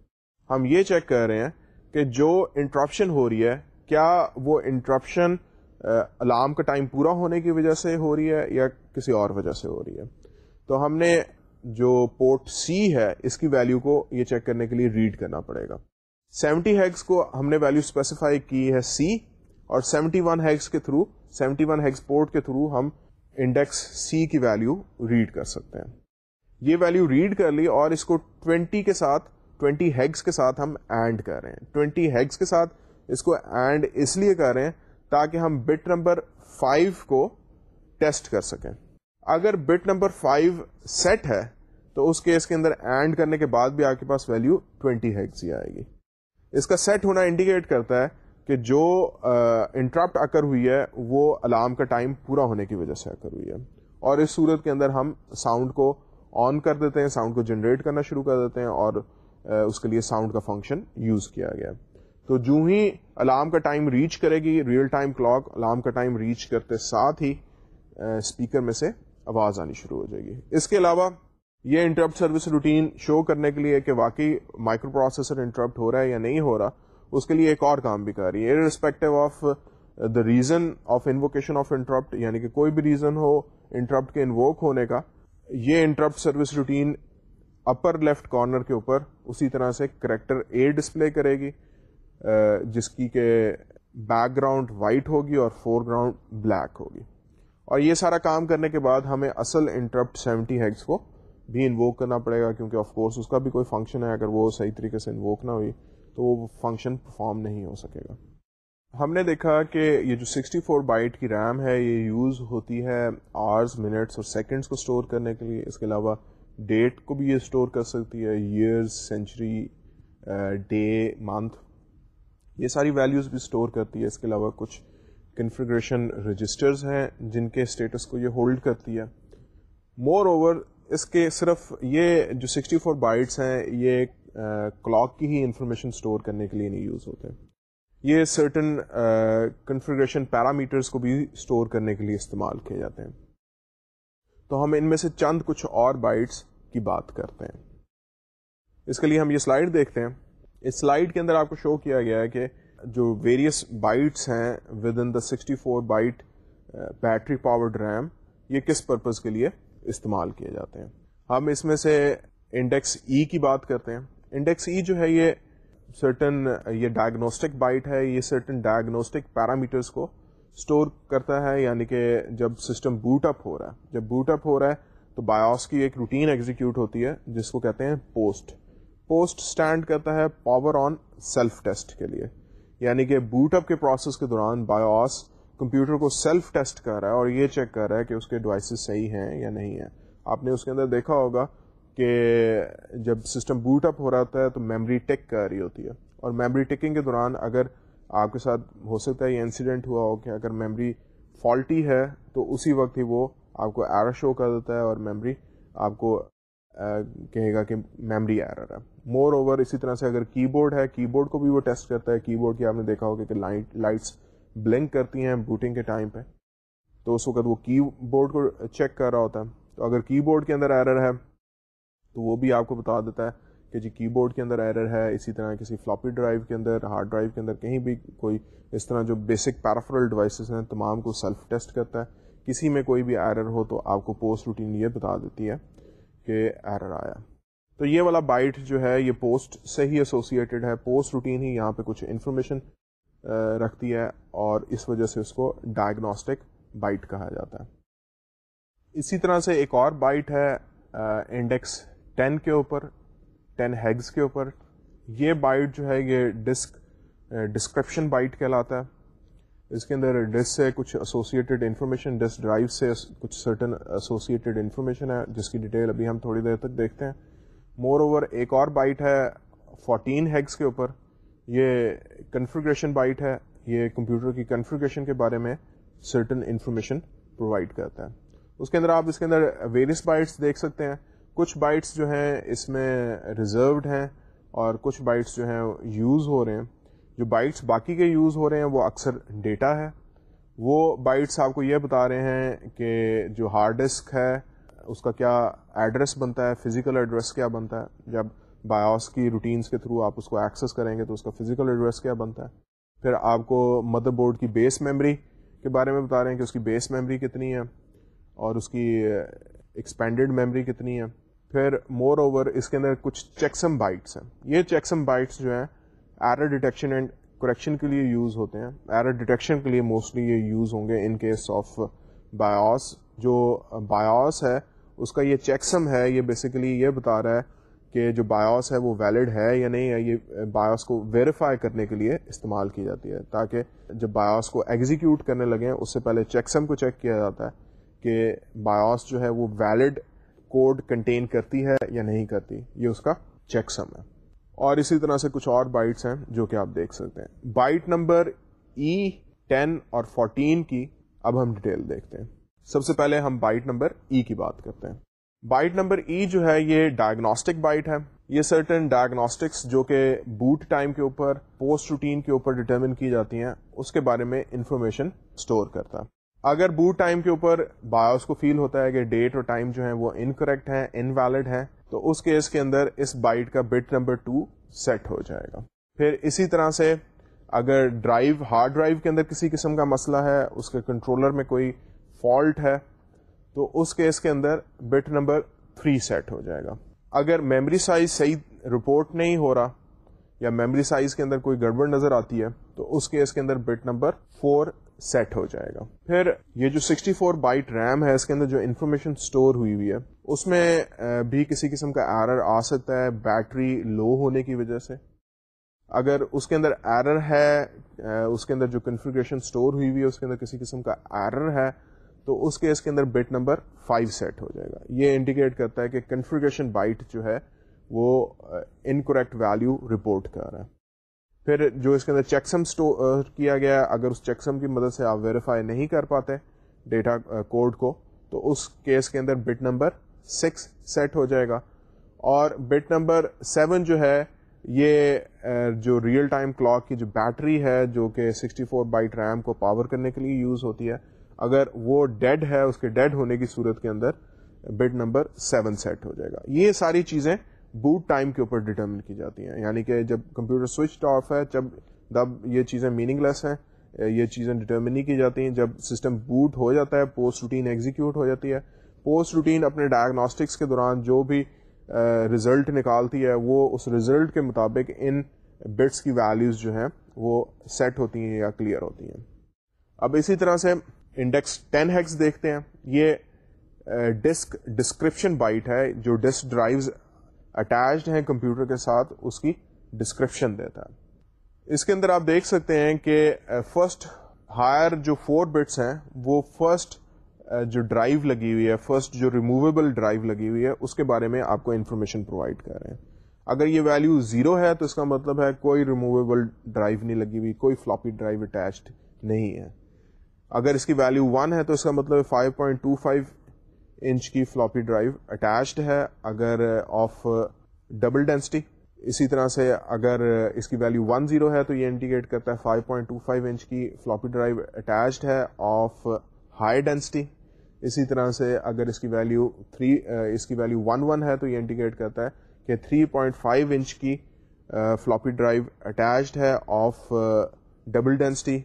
ہم یہ چیک کر رہے ہیں کہ جو انٹرپشن ہو رہی ہے، کیا وہ انٹرپشن الارم کا ٹائم پورا ہونے کی وجہ سے ہو رہی ہے یا کسی اور وجہ سے ہو رہی ہے؟ تو ہم نے جو پورٹ سی ہے، اس کی ویلو کو یہ چیک کرنے کے لیے ریڈ کرنا پڑے گا۔ سیونٹی ہیگس کو ہم نے ویلو اسپیسیفائی کی ہے سی اور سیونٹی ون ہیگس کے through seventy one hex port کے تھرو ہم انڈیکس سی کی ویلو ریڈ کر سکتے ہیں۔ یہ ویلو ریڈ کر لی اور اس کو 20 کے ساتھ 20 ہیگس کے ساتھ ہم اینڈ کر رہے ہیں۔ 20 ہیگس کے ساتھ اس کو اینڈ اس لیے کر رہے ہیں تاکہ ہم بٹ نمبر 5 کو ٹیسٹ کر سکیں۔ اگر بٹ نمبر 5 سیٹ ہے تو اس کیس کے اندر اینڈ کرنے کے بعد بھی آپ کے پاس ویلو 20 ہیگس ہی آئے گی۔ اس کا سیٹ ہونا انڈیکیٹ کرتا ہے کہ جو انٹرپٹ اکر ہوئی ہے، وہ الارم کا ٹائم پورا ہونے کی وجہ سے اکر ہوئی ہے۔ اور اس صورت کے اندر ہم ساؤنڈ کو آن کر دیتے ہیں، ساؤنڈ کو جنریٹ کرنا شروع کر دیتے ہیں اور اس کے لیے ساؤنڈ کا فنکشن یوز کیا گیا۔ تو جو ہی الارم کا ٹائم ریچ کرے گی ریئل ٹائم کلاک الارم کا ٹائم ریچ کرتے ساتھ ہی اسپیکر میں سے آواز آنی شروع ہو جائے گی۔ اس کے علاوہ یہ انٹرپٹ سروس روٹین شو کرنے کے لیے کہ واقعی مائکرو پروسیسر انٹرپٹ ہو رہا ہے یا نہیں ہو رہا، اس کے لیے ایک اور کام بھی کر رہی ہے respective of the reason of invocation of interrupt یعنی کہ کوئی بھی ریزن ہو انٹرپٹ کے انووک ہونے کا، یہ interrupt service routine upper left corner کے اوپر اسی طرح سے کریکٹر اے ڈسپلے کرے گی جس کی کہ بیک گراؤنڈ وائٹ ہوگی اور فور گراؤنڈ بلیک ہوگی۔ اور یہ سارا کام کرنے کے بعد ہمیں اصل انٹرپٹ سیونٹی ہیگس کو بھی انووک کرنا پڑے گا، کیونکہ آف کورس اس کا بھی کوئی فنکشن ہے، اگر وہ صحیح طریقے سے انووک نہ ہوئی تو وہ فنکشن پرفارم نہیں ہو سکے گا۔ ہم نے دیکھا کہ یہ جو 64 فور بائٹ کی ریم ہے، یہ یوز ہوتی ہے آرز منٹس اور سیکنڈس کو اسٹور کرنے کے لیے۔ اس کے علاوہ ڈیٹ کو بھی یہ اسٹور کر سکتی ہے ایئرز سینچری ڈے منتھ یہ ساری ویلیوز بھی اسٹور کرتی ہے۔ اس کے علاوہ کچھ کنفیگریشن رجسٹرز ہیں جن کے اسٹیٹس کو یہ ہولڈ کرتی ہے۔ مور اوور اس کے صرف یہ جو 64 فور بائٹس ہیں، یہ کلاک کی ہی انفارمیشن اسٹور کرنے کے لیے نہیں یوز ہوتے۔ یہ سرٹن کنفیگریشن پیرامیٹرس کو بھی اسٹور کرنے کے لیے استعمال کیے جاتے ہیں۔ تو ہم ان میں سے چند کچھ اور بائٹس کی بات کرتے ہیں۔ اس کے لیے ہم یہ سلائڈ دیکھتے ہیں۔ اس سلائڈ کے اندر آپ کو شو کیا گیا ہے کہ جو ویریس بائٹس ہیں within the sixty four byte battery powered RAM یہ کس پرپز کے لیے استعمال کیے جاتے ہیں۔ ہم اس میں سے انڈیکس ای e کی بات کرتے ہیں۔ انڈیکس ای e جو ہے یہ سرٹن uh, یہ ڈائگنوسٹک بائٹ ہے، یہ سرٹن ڈائگنوسٹک پیرامیٹرس کو اسٹور کرتا ہے یعنی کہ جب سسٹم بوٹ اپ ہو رہا ہے۔ جب بوٹ اپ ہو رہا ہے تو بایوس کی ایک روٹین ایگزیکیوٹ ہوتی ہے، جس کو کہتے ہیں پوسٹ پوسٹ اسٹینڈ کرتا ہے پاور آن سیلف ٹیسٹ کے لیے۔ یعنی کہ بوٹ اپ کے پروسیس کے دوران بایوس کمپیوٹر کو سیلف ٹیسٹ کر رہا ہے اور یہ چیک کر رہا ہے کہ اس کے ڈیوائسز صحیح ہیں یا نہیں ہیں۔ آپ نے اس کے اندر دیکھا ہوگا کہ جب سسٹم بوٹ اپ ہو رہا ہوتا ہے تو میموری ٹیک کر رہی ہوتی ہے۔ اور میموری ٹیکنگ کے دوران اگر آپ کے ساتھ ہو سکتا ہے یہ انسیڈنٹ ہوا ہو کہ اگر میموری فالٹی ہے تو اسی وقت ہی وہ آپ کو ایرر شو کر دیتا ہے اور میموری آپ کو کہے گا کہ میموری ایرر ہے۔ مور اوور اسی طرح سے اگر کی بورڈ ہے کی بورڈ کو بھی وہ ٹیسٹ کرتا ہے۔ کی بورڈ کی آپ نے دیکھا ہوگا کہ لائٹ لائٹس بلنک کرتی ہیں بوٹنگ کے ٹائم پہ۔ تو اس وقت وہ کی بورڈ کو چیک کر رہا ہوتا ہے۔ تو اگر کی بورڈ کے اندر ایرر ہے، تو وہ بھی آپ کو بتا دیتا ہے کہ جی کی بورڈ کے اندر ایرر ہے۔ اسی طرح کسی فلاپی ڈرائیو کے اندر ہارڈ ڈرائیو کے اندر کہیں بھی کوئی اس طرح جو بیسک پیرافرل ڈیوائسز ہیں، تمام کو سیلف ٹیسٹ کرتا ہے۔ کسی میں کوئی بھی ایرر ہو تو آپ کو پوسٹ روٹین یہ بتا دیتی ہے کہ ایرر آیا۔ تو یہ والا بائٹ جو ہے یہ پوسٹ سے ہی ایسوسیٹیڈ ہے۔ پوسٹ روٹین ہی یہاں پہ کچھ انفارمیشن رکھتی ہے اور اس وجہ سے اس کو ڈائگنوسٹک بائٹ کہا جاتا ہے۔ اسی طرح سے ایک اور بائٹ ہے انڈیکس ٹین کے اوپر ٹین ہیگز کے اوپر۔ یہ بائٹ جو ہے یہ ڈسک ڈسکرپشن بائٹ کہلاتا ہے۔ اس کے اندر ڈسک سے کچھ ایسوسیٹیڈ انفارمیشن ڈسک ڈرائیو سے کچھ سرٹن ایسوسیٹیڈ انفارمیشن ہے، جس کی ڈیٹیل ابھی ہم تھوڑی دیر تک دیکھتے ہیں۔ مور اوور ایک اور بائٹ ہے فورٹین ہیگس کے اوپر۔ یہ کنفیگریشن بائٹ ہے، یہ کمپیوٹر کی کنفیگریشن کے بارے میں سرٹن انفارمیشن پرووائڈ کرتا ہے۔ اس کے اندر آپ اس کے اندر ویریس بائٹس دیکھ سکتے ہیں۔ کچھ بائٹس جو ہیں، اس میں ریزروڈ ہیں اور کچھ بائٹس جو ہیں یوز ہو رہے ہیں۔ جو بائٹس باقی کے یوز ہو رہے ہیں وہ اکثر ڈیٹا ہے۔ وہ بائٹس آپ کو یہ بتا رہے ہیں کہ جو ہارڈ ڈسک ہے، اس کا کیا ایڈریس بنتا ہے فزیکل ایڈریس کیا بنتا ہے؟ جب بایوس کی روٹینس کے تھرو آپ اس کو ایکسیس کریں گے تو اس کا فزیکل ایڈریس کیا بنتا ہے۔ پھر آپ کو مدر بورڈ کی بیس میموری کے بارے میں بتا رہے ہیں کہ اس کی بیس میموری کتنی ہے اور اس کی ایکسپینڈیڈ میموری کتنی ہے۔ پھر مور اوور اس کے اندر کچھ چیکسم بائٹس ہیں۔ یہ چیکسم بائٹس جو ہیں ایرر ڈیٹیکشن اینڈ کریکشن کے لیے یوز ہوتے ہیں. ایرر ڈیٹیکشن کے لیے موسٹلی یہ یوز ہوں گے ان کیس آف بایوس جو uh, بایوس ہے، اس کا یہ چیکسم ہے، یہ بیسیکلی یہ بتا رہا ہے کہ جو بایوس ہے وہ ویلڈ ہے یا نہیں ہے. یہ uh, بایوس کو ویریفائی کرنے کے لیے استعمال کی جاتی ہے تاکہ جب بایوس کو ایگزیکیوٹ کرنے لگیں، اس سے پہلے چیکسم کو چیک کیا جاتا ہے کہ بایوس جو ہے وہ ویلڈ کوڈ کنٹین کرتی ہے یا نہیں کرتی. یہ اس کا چیکسم ہے. اور اسی طرح سے کچھ اور بائٹس ہیں جو کہ آپ دیکھ سکتے ہیں۔ بائٹ نمبر ای ٹین اور فورٹین کی اب ہم ڈیٹیل دیکھتے ہیں۔ سب سے پہلے ہم بائٹ نمبر ای کی بات کرتے ہیں۔ بائٹ نمبر ای جو ہے یہ ڈائگنوسٹک بائٹ ہے۔ یہ سرٹن ڈائگنوسٹکس جو کہ بوٹ ٹائم کے اوپر پوسٹ روٹین کے اوپر ڈٹرمن کی جاتی ہیں، اس کے بارے میں انفارمیشن اسٹور کرتا۔ ہے اگر بوٹ ٹائم کے اوپر بایوس کو فیل ہوتا ہے کہ ڈیٹ اور ٹائم جو ہے وہ انکریکٹ ہے انویلڈ ہے تو اس کیس کے اندر اس بائٹ کا بٹ نمبر ٹو سیٹ ہو جائے گا۔ پھر اسی طرح سے اگر ڈرائیو ہارڈ ڈرائیو کے اندر کسی قسم کا مسئلہ ہے، اس کے کنٹرولر میں کوئی فالٹ ہے، تو اس کیس کے اندر بٹ نمبر تھری سیٹ ہو جائے گا۔ اگر میموری سائز صحیح رپورٹ نہیں ہو رہا یا میموری سائز کے اندر کوئی گڑبڑ نظر آتی ہے، تو اس کیس کے اندر بٹ نمبر فور سیٹ ہو جائے گا۔ پھر یہ جو 64 فور بائٹ ریم ہے، اس کے اندر جو انفارمیشن اسٹور ہوئی ہوئی ہے، اس میں بھی کسی قسم کا ایرر آ سکتا ہے بیٹری لو ہونے کی وجہ سے۔ اگر اس کے اندر ایرر ہے اس کے اندر جو کنفیگریشن اسٹور ہوئی ہوئی ہے، اس کے اندر کسی قسم کا ایرر ہے، تو اس کے اس کے اندر بٹ نمبر 5 سیٹ ہو جائے گا۔ یہ انڈیکیٹ کرتا ہے کہ کنفیگریشن بائٹ جو ہے، وہ انکریکٹ ویلو رپورٹ کر رہا ہے۔ پھر جو اس کے اندر چیکسم اسٹور کیا گیا، اگر اس چیکسم کی مدد سے آپ ویریفائی نہیں کر پاتے ڈیٹا کوڈ کو، تو اس کیس کے اندر بٹ نمبر سکس سیٹ ہو جائے گا۔ اور بٹ نمبر سیون جو ہے، یہ جو ریئل ٹائم کلاک کی جو بیٹری ہے، جو کہ سکسٹی فور بائٹ ریم کو پاور کرنے کے لیے یوز ہوتی ہے، اگر وہ ڈیڈ ہے، اس کے ڈیڈ ہونے کی صورت کے اندر بٹ نمبر سیون سیٹ ہو جائے گا۔ یہ ساری چیزیں بوٹ ٹائم کے اوپر ڈٹرمن کی جاتی ہیں۔ یعنی کہ جب کمپیوٹر سوئچ آف ہے، جب تب یہ چیزیں میننگ لیس ہیں، یہ چیزیں ڈٹرمن نہیں کی جاتی ہیں۔ جب سسٹم بوٹ ہو جاتا ہے پوسٹ روٹین ایگزیکیوٹ ہو جاتی ہے۔ پوسٹ روٹین اپنے ڈائگنوسٹکس کے دوران جو بھی ریزلٹ نکالتی ہے، وہ اس ریزلٹ کے مطابق ان بٹس کی ویلیوز جو ہیں، وہ سیٹ ہوتی ہیں یا کلیئر ہوتی ہیں۔ اب اسی طرح سے انڈیکس ٹین ہیکس دیکھتے ہیں۔ یہ ڈسک ڈسکرپشن بائٹ ہے، جو ڈسک ڈرائیوز اٹیچڈ ہیں کمپیوٹر کے ساتھ، اس کی ڈسکرپشن دیتا ہے۔ اس کے اندر آپ دیکھ سکتے ہیں کہ فرسٹ ہائر جو فور بٹس ہیں، وہ فرسٹ جو ڈرائیو لگی ہوئی ہے فرسٹ جو ریموویبل ڈرائیو لگی ہوئی ہے، اس کے بارے میں آپ کو انفارمیشن پرووائڈ کر رہے ہیں۔ اگر یہ ویلو زیرو ہے، تو اس کا مطلب ہے کوئی ریموویبل ڈرائیو نہیں لگی ہوئی، کوئی فلاپی ڈرائیو اٹیچڈ نہیں ہے۔ اگر اس کی ویلو ون ہے، تو اس کا مطلب 5.25 انچ کی فلاپی ڈرائیو اٹیچڈ ہے۔ اگر آف ڈبل ڈینسٹی اسی طرح سے اگر اس کی ویلو ون زیرو ہے تو یہ انڈیکیٹ کرتا ہے 5.25 انچ کی فلاپی ڈرائیو اٹیچڈ ہے۔ آف ہائی ڈینسٹی اسی طرح سے اگر اس کی ویلو تھری اس کی ویلو ون ون ہے تو یہ انڈیکیٹ کرتا ہے کہ 3.5 انچ کی فلاپی ڈرائیو اٹیچڈ ہے۔ آف ڈبل ڈینسٹی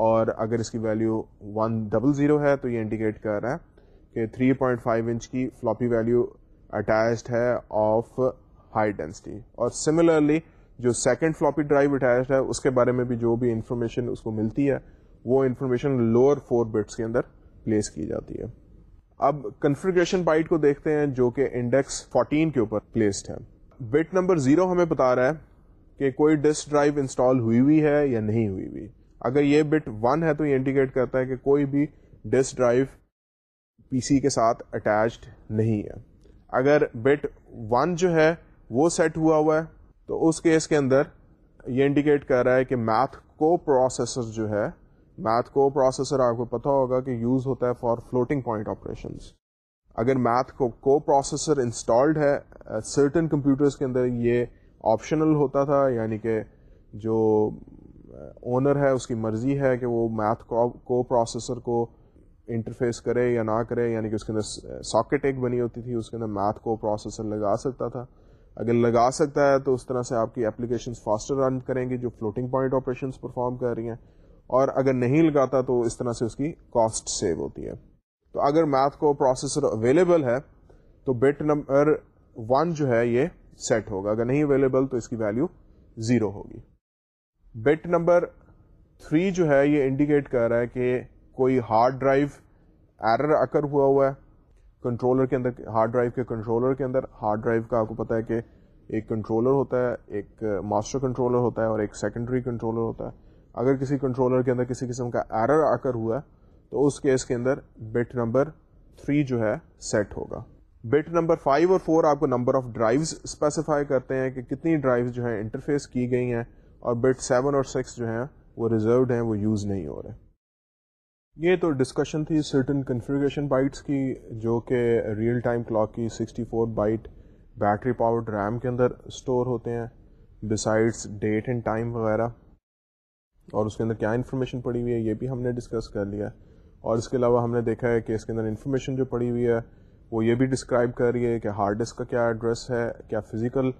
اور اگر اس کی ویلو ون ڈبل زیرو ہے تو یہ انڈیکیٹ کر رہا ہے۔ کہ 3.5 انچ کی فلاپی ویلو اٹیچڈ ہے آف ہائی ڈینسٹی اور سملرلی جو سیکنڈ فلاپی ڈرائیو اٹیچڈ ہے، اس کے بارے میں بھی جو بھی انفارمیشن اس کو ملتی ہے، وہ انفارمیشن لوور فور بٹس کے اندر پلیس کی جاتی ہے. اب کنفیگریشن بائٹ کو دیکھتے ہیں جو کہ انڈیکس 14 کے اوپر پلیسڈ ہے. بٹ نمبر زیرو ہمیں بتا رہا ہے کہ کوئی ڈسک ڈرائیو انسٹال ہوئی ہوئی ہے یا نہیں ہوئی ہوئی. اگر یہ بٹ ون ہے تو یہ انڈیکیٹ کرتا ہے کہ کوئی بھی ڈسک ڈرائیو پی سی کے ساتھ اٹیچڈ نہیں ہے۔ اگر بٹ ون جو ہے وہ سیٹ ہوا ہوا ہے، تو اس کیس کے اندر یہ انڈیکیٹ کر رہا ہے کہ میتھ کو پروسیسر جو ہے میتھ کو پروسیسر آپ کو پتا ہوگا کہ یوز ہوتا ہے فار فلوٹنگ پوائنٹ آپریشن اگر میتھ کو کو پروسیسر انسٹالڈ ہے سرٹن کمپیوٹرز کے اندر یہ آپشنل ہوتا تھا یعنی کہ جو اونر ہے، اس کی مرضی ہے کہ وہ میتھ کو پروسیسر کو انٹرفیس کرے یا نہ کرے یعنی کہ اس کے اندر ساکٹ ایک بنی ہوتی تھی، اس کے اندر میتھ کو پروسیسر لگا سکتا تھا۔ اگر لگا سکتا ہے تو اس طرح سے آپ کی اپلیکیشن فاسٹر رن کریں گے جو فلوٹنگ پوائنٹ آپریشن پرفارم کر رہی ہیں۔ اور اگر نہیں لگاتا تو اس طرح سے اس کی کاسٹ سیو ہوتی ہے۔ تو اگر میتھ کو پروسیسر اویلیبل ہے، تو بٹ نمبر ون جو ہے یہ سیٹ ہوگا۔ اگر نہیں اویلیبل تو اس کی ویلو زیرو ہوگی۔ بٹ نمبر تھری جو ہے یہ انڈیکیٹ کر رہا ہے کہ کوئی ہارڈ ڈرائیو ایرر اکر ہوا ہوا ہے۔ کنٹرولر کے اندر ہارڈ ڈرائیو کے کنٹرولر کے اندر ہارڈ ڈرائیو کا آپ کو پتا ہے کہ ایک کنٹرولر ہوتا ہے، ایک ماسٹر کنٹرولر ہوتا ہے اور ایک سیکنڈری کنٹرولر ہوتا ہے۔ اگر کسی کنٹرولر کے اندر کسی قسم کا ایرر آ کر ہوا ہے، تو اس کیس کے اندر بٹ نمبر 3 جو ہے سیٹ ہوگا۔ بٹ نمبر 5 اور 4 آپ کو نمبر آف ڈرائیوز اسپیسیفائی کرتے ہیں کہ کتنی ڈرائیوز جو ہیں انٹرفیس کی گئی ہیں اور بٹ 7 اور 6 جو ہیں وہ ریزروڈ ہیں، وہ یوز نہیں ہو رہے۔ یہ تو ڈسکشن تھی سرٹن کنفیگریشن بائٹس کی جو کہ ریئل ٹائم کلاک کی 64 بائٹ بیٹری پاورڈ ریم کے اندر اسٹور ہوتے ہیں بسائڈس ڈیٹ اینڈ ٹائم وغیرہ. اور اس کے اندر کیا انفارمیشن پڑی ہوئی ہے یہ بھی ہم نے ڈسکس کر لیا اور اس کے علاوہ ہم نے دیکھا ہے کہ اس کے اندر انفارمیشن جو پڑی ہوئی ہے وہ یہ بھی ڈسکرائب کر رہی ہے کہ ہارڈ ڈسک کا کیا ایڈریس ہے، کیا فزیکل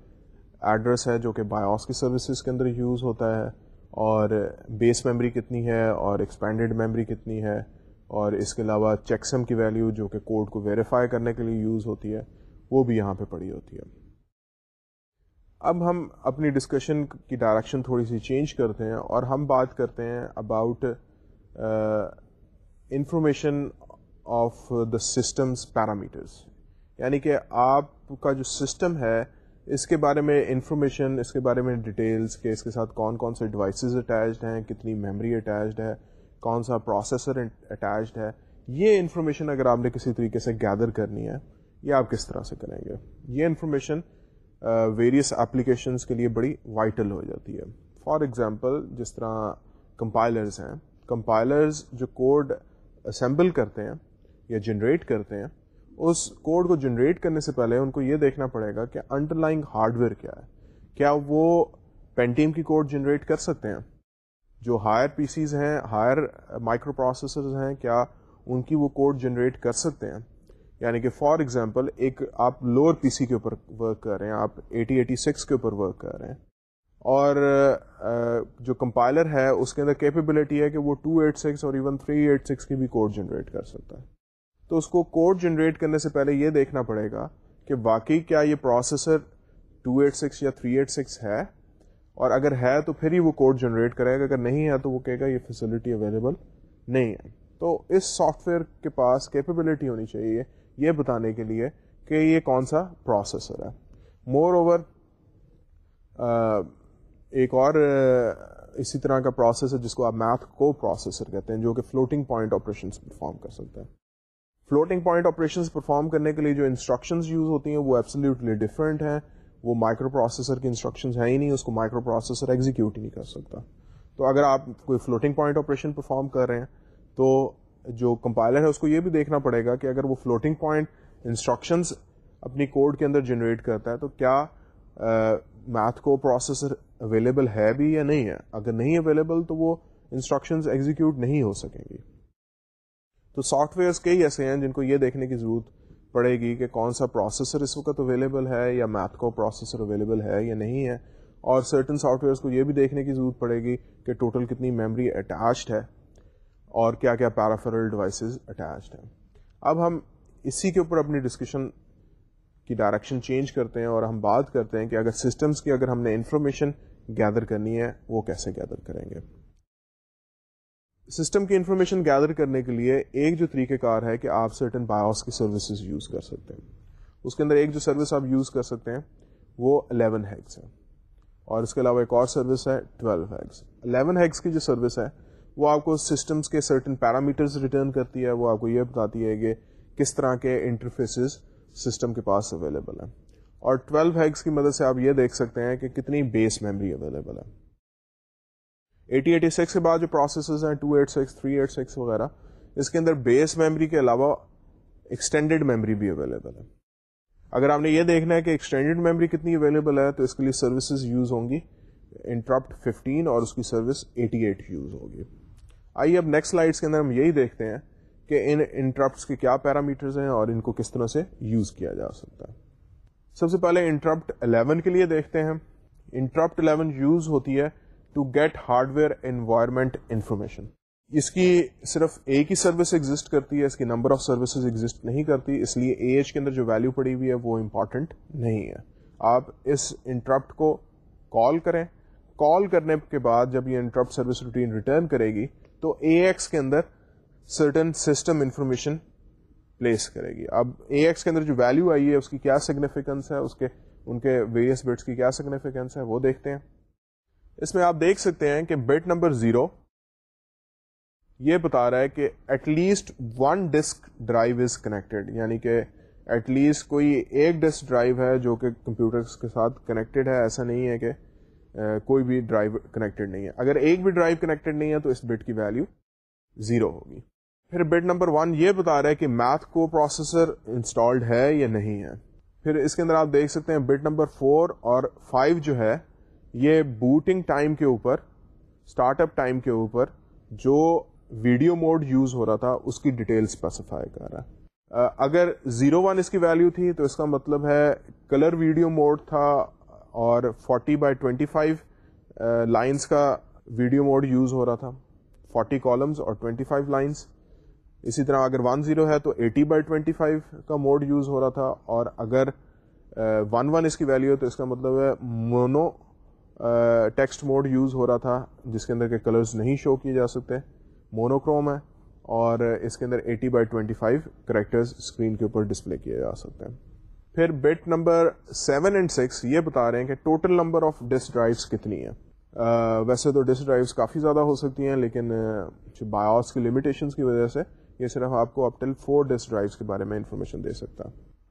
ایڈریس ہے جو کہ بایوس کی سروسز کے اندر یوز ہوتا ہے. اور بیس میموری کتنی ہے اور ایکسپینڈیڈ میموری کتنی ہے اور اس کے علاوہ چیکسم کی ویلیو جو کہ کوڈ کو ویریفائی کرنے کے لیے یوز ہوتی ہے، وہ بھی یہاں پہ پڑی ہوتی ہے۔ اب ہم اپنی ڈسکشن کی ڈائریکشن تھوڑی سی چینج کرتے ہیں اور ہم بات کرتے ہیں about information of the systems parameters یعنی کہ آپ کا جو سسٹم ہے اس کے بارے میں انفارمیشن اس کے بارے میں ڈیٹیلس کہ اس کے ساتھ کون کون سے ڈیوائسیز اٹیچڈ ہیں، کتنی میموری اٹیچڈ ہے، کون سا پروسیسر اٹیچڈ ہے۔ یہ انفارمیشن اگر آپ نے کسی طریقے سے گیدر کرنی ہے، یہ آپ کس طرح سے کریں گے؟ یہ انفارمیشن ویریس اپلیکیشنس کے لیے بڑی وائٹل ہو جاتی ہے۔ فار ایگزامپل جس طرح کمپائلرز ہیں۔ کمپائلرز جو کوڈ اسمبل کرتے ہیں یا جنریٹ کرتے ہیں اس کوڈ کو جنریٹ کرنے سے پہلے ان کو یہ دیکھنا پڑے گا کہ انڈر لائنگ ہارڈ ویئر کیا ہے۔ کیا وہ پینٹیم کی کوڈ جنریٹ کر سکتے ہیں؟ جو ہائر پی سیز ہیں ہائر مائکرو پروسیسرز ہیں، کیا ان کی وہ کوڈ جنریٹ کر سکتے ہیں؟ یعنی کہ فار ایگزامپل ایک آپ لوور پی سی کے اوپر ورک کر رہے ہیں، آپ ایٹی ایٹی سکس کے اوپر ورک کر رہے ہیں۔ اور جو کمپائلر ہے، اس کے اندر کیپیبلٹی ہے کہ وہ ٹو ایٹ سکس اور ایون تھری ایٹ سکس کی بھی کوڈ جنریٹ کر سکتا ہے۔ تو اس کو کوڈ جنریٹ کرنے سے پہلے یہ دیکھنا پڑے گا کہ واقعی کیا یہ پروسیسر ٹو ایٹ سکس یا تھری ایٹ سکس ہے؟ اور اگر ہے تو پھر ہی وہ کوڈ جنریٹ کرے گا، اگر نہیں ہے تو وہ کہے گا یہ فیسلٹی اویلیبل نہیں ہے۔ تو اس سافٹ ویئر کے پاس کیپیبلٹی ہونی چاہیے یہ بتانے کے لیے کہ یہ کون سا پروسیسر ہے۔ مور اوور ایک اور اسی طرح کا پروسیسر جس کو آپ میتھ کو پروسیسر کہتے ہیں، جو کہ فلوٹنگ پوائنٹ آپریشن پرفارم کر سکتے ہیں فلوٹنگ پوائنٹ آپریشن پرفارم کرنے کے لیے جو انسٹرکشنز یوز ہوتی ہیں وہ ایبسلیوٹلی ڈفرینٹ ہیں۔ وہ مائکرو پروسیسر کی انسٹرکشنز ہیں ہی نہیں، اس کو مائکرو پروسیسر ایگزیکیوٹ ہی نہیں کر سکتا۔ تو اگر آپ کوئی فلوٹنگ پوائنٹ آپریشن پرفارم کر رہے ہیں، تو جو کمپائلر ہے، اس کو یہ بھی دیکھنا پڑے گا کہ اگر وہ فلوٹنگ پوائنٹ انسٹرکشنز اپنی کوڈ کے اندر جنریٹ کرتا ہے، تو کیا میتھ کو پروسیسر اویلیبل ہے بھی یا نہیں ہے؟ اگر نہیں اویلیبل تو وہ انسٹرکشنز ایگزیکیوٹ نہیں ہو سکیں گی۔ تو سافٹ ویئرس کئی ایسے ہیں جن کو یہ دیکھنے کی ضرورت پڑے گی کہ کون سا پروسیسر اس وقت اویلیبل ہے یا میتھ کو پروسیسر اویلیبل ہے یا نہیں ہے۔ اور سرٹن سافٹ ویئرس کو یہ بھی دیکھنے کی ضرورت پڑے گی کہ ٹوٹل کتنی میموری اٹیچڈ ہے اور کیا کیا پیرافرل ڈیوائسز اٹیچڈ ہیں۔ اب ہم اسی کے اوپر اپنی ڈسکشن کی ڈائریکشن چینج کرتے ہیں اور ہم بات کرتے ہیں کہ اگر سسٹمس کی اگر ہم نے انفارمیشن گیدر کرنی ہے، وہ کیسے گیدر کریں گے۔ سسٹم کی انفارمیشن گیدر کرنے کے لیے ایک جو طریقہ کار ہے کہ آپ سرٹن بایوس کی سروسز یوز کر سکتے ہیں۔ اس کے اندر ایک جو سروس آپ یوز کر سکتے ہیں وہ الیون ہیگس ہے۔ اور اس کے علاوہ ایک اور سروس ہے ٹویلو ہیگس الیون ہیگس کی جو سروس ہے وہ آپ کو سسٹمس کے سرٹن پیرامیٹرز ریٹرن کرتی ہے، وہ آپ کو یہ بتاتی ہے کہ کس طرح کے انٹرفیسز سسٹم کے پاس اویلیبل ہیں۔ اور 12 ہیگس کی مدد سے آپ یہ دیکھ سکتے ہیں کہ کتنی بیس میموری اویلیبل ہے۔ 8086 کے بعد جو پروسیسز ہیں 286 386 وغیرہ، اس کے اندر بیس میموری کے علاوہ ایکسٹینڈیڈ میموری بھی اویلیبل ہے اگر آپ نے یہ دیکھنا ہے کہ ایکسٹینڈیڈ میموری کتنی اویلیبل ہے، تو اس کے لیے سروسز یوز ہوں گی انٹرپٹ 15 اور اس کی سروس 88 یوز ہوگی۔ آئیے اب نیکسٹ سلائڈس کے اندر ہم یہی دیکھتے ہیں کہ ان انٹرپٹس کے کیا پیرامیٹرز ہیں اور ان کو کس طرح سے یوز کیا جا سکتا ہے۔ سب سے پہلے انٹرپٹ 11 کے لیے دیکھتے ہیں۔ انٹرپٹ 11 یوز ہوتی ہے to get hardware environment information اس کی صرف ایک ہی سروس ایگزٹ کرتی ہے، اس کی نمبر آف سروسز ایگزٹ نہیں کرتی، اس لیے اے ایچ کے اندر جو ویلو پڑی ہوئی ہے وہ امپورٹنٹ نہیں ہے۔ آپ اس انٹرپٹ کو کال کریں۔ کال کرنے کے بعد جب یہ انٹرپٹ سروس روٹین ریٹرن کرے گی، تو اے ایکس کے اندر سرٹن سسٹم انفارمیشن پلیس کرے گی۔ اب اے ایکس کے اندر جو ویلو آئی ہے، اس کی کیا سگنیفیکینس ہے، اس کے، ان کے ویریس بٹس کی کیا سگنیفیکینس ہے، وہ دیکھتے ہیں۔ اس میں آپ دیکھ سکتے ہیں کہ بٹ نمبر زیرو یہ بتا رہا ہے کہ at least one disk drive is connected یعنی کہ ایٹ لیسٹ کوئی ایک ڈسک ڈرائیو ہے جو کہ کمپیوٹر کے ساتھ کنیکٹڈ ہے. ایسا نہیں ہے کہ کوئی بھی ڈرائیو کنیکٹڈ نہیں ہے. اگر ایک بھی ڈرائیو کنیکٹڈ نہیں ہے تو اس بٹ کی ویلو زیرو ہوگی. پھر بٹ نمبر ون یہ بتا رہا ہے کہ میتھ کو پروسیسر انسٹالڈ ہے یا نہیں ہے. پھر اس کے اندر آپ دیکھ سکتے ہیں بٹ نمبر فور اور فائیو جو ہے یہ بوٹنگ ٹائم کے اوپر اسٹارٹ اپ ٹائم کے اوپر جو ویڈیو موڈ یوز ہو رہا تھا، اس کی ڈیٹیل اسپیسیفائی کر رہا ہے۔ اگر زیرو ون اس کی ویلو تھی تو اس کا مطلب ہے کلر ویڈیو موڈ تھا اور 40 بائی 25 فائیو لائنس کا ویڈیو موڈ یوز ہو رہا تھا۔ 40 کالمز اور 25 لائنس اسی طرح اگر 10 زیرو ہے تو 80 بائی 25 کا موڈ یوز ہو رہا تھا اور اگر ون ون اس کی ویلیو ہے تو اس کا مطلب ہے مونو ٹیکسٹ موڈ یوز ہو رہا تھا جس کے اندر کے کلرز نہیں شو کیے جا سکتے مونوکروم ہے، اور اس کے اندر 80 بائی 25 فائیو کریکٹرز اسکرین کے اوپر ڈسپلے کیے جا سکتے ہیں۔ پھر bit number seven and six یہ بتا رہے ہیں کہ total number of disk drives کتنی ہے ویسے تو ڈسک ڈرائیوس کافی زیادہ ہو سکتی ہیں، لیکن بایوس کی لمیٹیشنس کی وجہ سے یہ صرف آپ کو up till four disk drives کے بارے میں انفارمیشن دے سکتا۔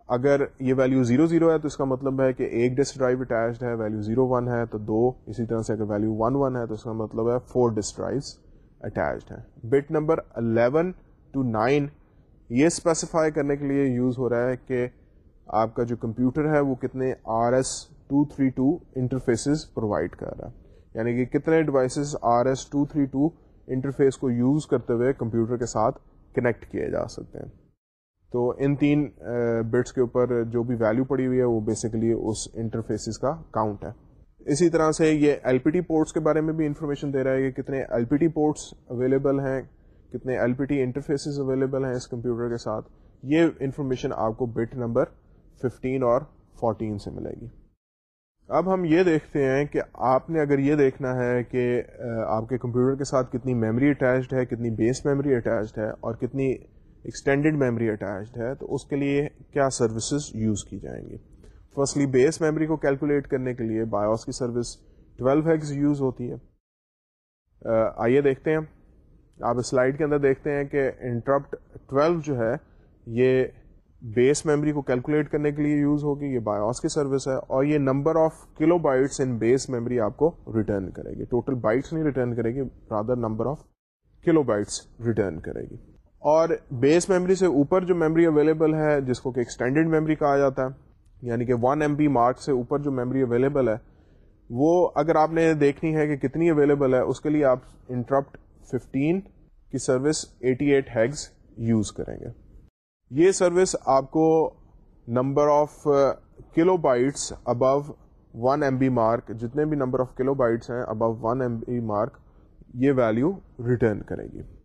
اگر یہ ویلو زیرو زیرو ہے تو اس کا مطلب ہے کہ ایک ڈسک ڈرائیو اٹیچڈ ہے ویلو زیرو ون ہے، تو دو، اسی طرح سے اگر ویلو ون ون ہے تو اس کا مطلب ہے فور ڈسک ڈرائیوس اٹیچڈ ہے bit number eleven to nine یہ اسپیسیفائی کرنے کے لیے یوز ہو رہا ہے کہ آپ کا جو کمپیوٹر ہے وہ کتنے R S two three two interfaces provide کر رہا ہے۔ یعنی کہ کتنے devices R S two three two interface کو یوز کرتے ہوئے کمپیوٹر کے ساتھ کنیکٹ کیے جا سکتے ہیں۔ تو ان تین بٹس کے اوپر جو بھی ویلو پڑی ہوئی ہے وہ بیسیکلی اس انٹرفیسز کا کاؤنٹ ہے۔ اسی طرح سے یہ ایل پی ٹی پورٹس کے بارے میں بھی انفارمیشن دے رہا ہے کہ کتنے L P T ports available ہیں، کتنے L P T interfaces available ہیں اس کمپیوٹر کے ساتھ۔ یہ انفارمیشن آپ کو بٹ نمبر ففٹین اور فورٹین سے ملے گی۔ اب ہم یہ دیکھتے ہیں کہ آپ نے اگر یہ دیکھنا ہے کہ آپ کے کمپیوٹر کے ساتھ کتنی میموری اٹیچڈ ہے، کتنی بیس میموری اٹیچڈ ہے اور کتنی ایکسٹینڈیڈ میموری اٹیچڈ ہے، تو اس کے لیے کیا سروسز یوز کی جائیں گی؟ فرسٹلی بیس میموری کو کیلکولیٹ کرنے کے لیے بایوس کی سروس 12 ہیگز یوز ہوتی ہے۔ آئیے دیکھتے ہیں۔ آپ سلائڈ کے اندر دیکھتے ہیں کہ انٹرپٹ 12 جو ہے، یہ بیس میموری کو کیلکولیٹ کرنے کے لیے یوز ہوگی، یہ بایوس کی سروس ہے، اور یہ number of kilobytes in base memory آپ کو ریٹرن کرے گی۔ ٹوٹل بائٹس نہیں ریٹرن کرے گی rather number of kilobytes return کرے گی۔ اور بیس میموری سے اوپر جو میموری اویلیبل ہے، جس کو کہ ایکسٹینڈیڈ میموری کہا جاتا ہے یعنی کہ ون ایم بی مارک سے اوپر جو میموری اویلیبل ہے، وہ اگر آپ نے دیکھنی ہے کہ کتنی اویلیبل ہے، اس کے لیے آپ انٹرپٹ ففٹین کی service eighty eight hex use کریں گے۔ یہ سروس آپ کو number of kilobytes above one M B mark جتنے بھی نمبر آف کلو بائٹس ہیں above one M B mark یہ ویلو ریٹرن کرے گی۔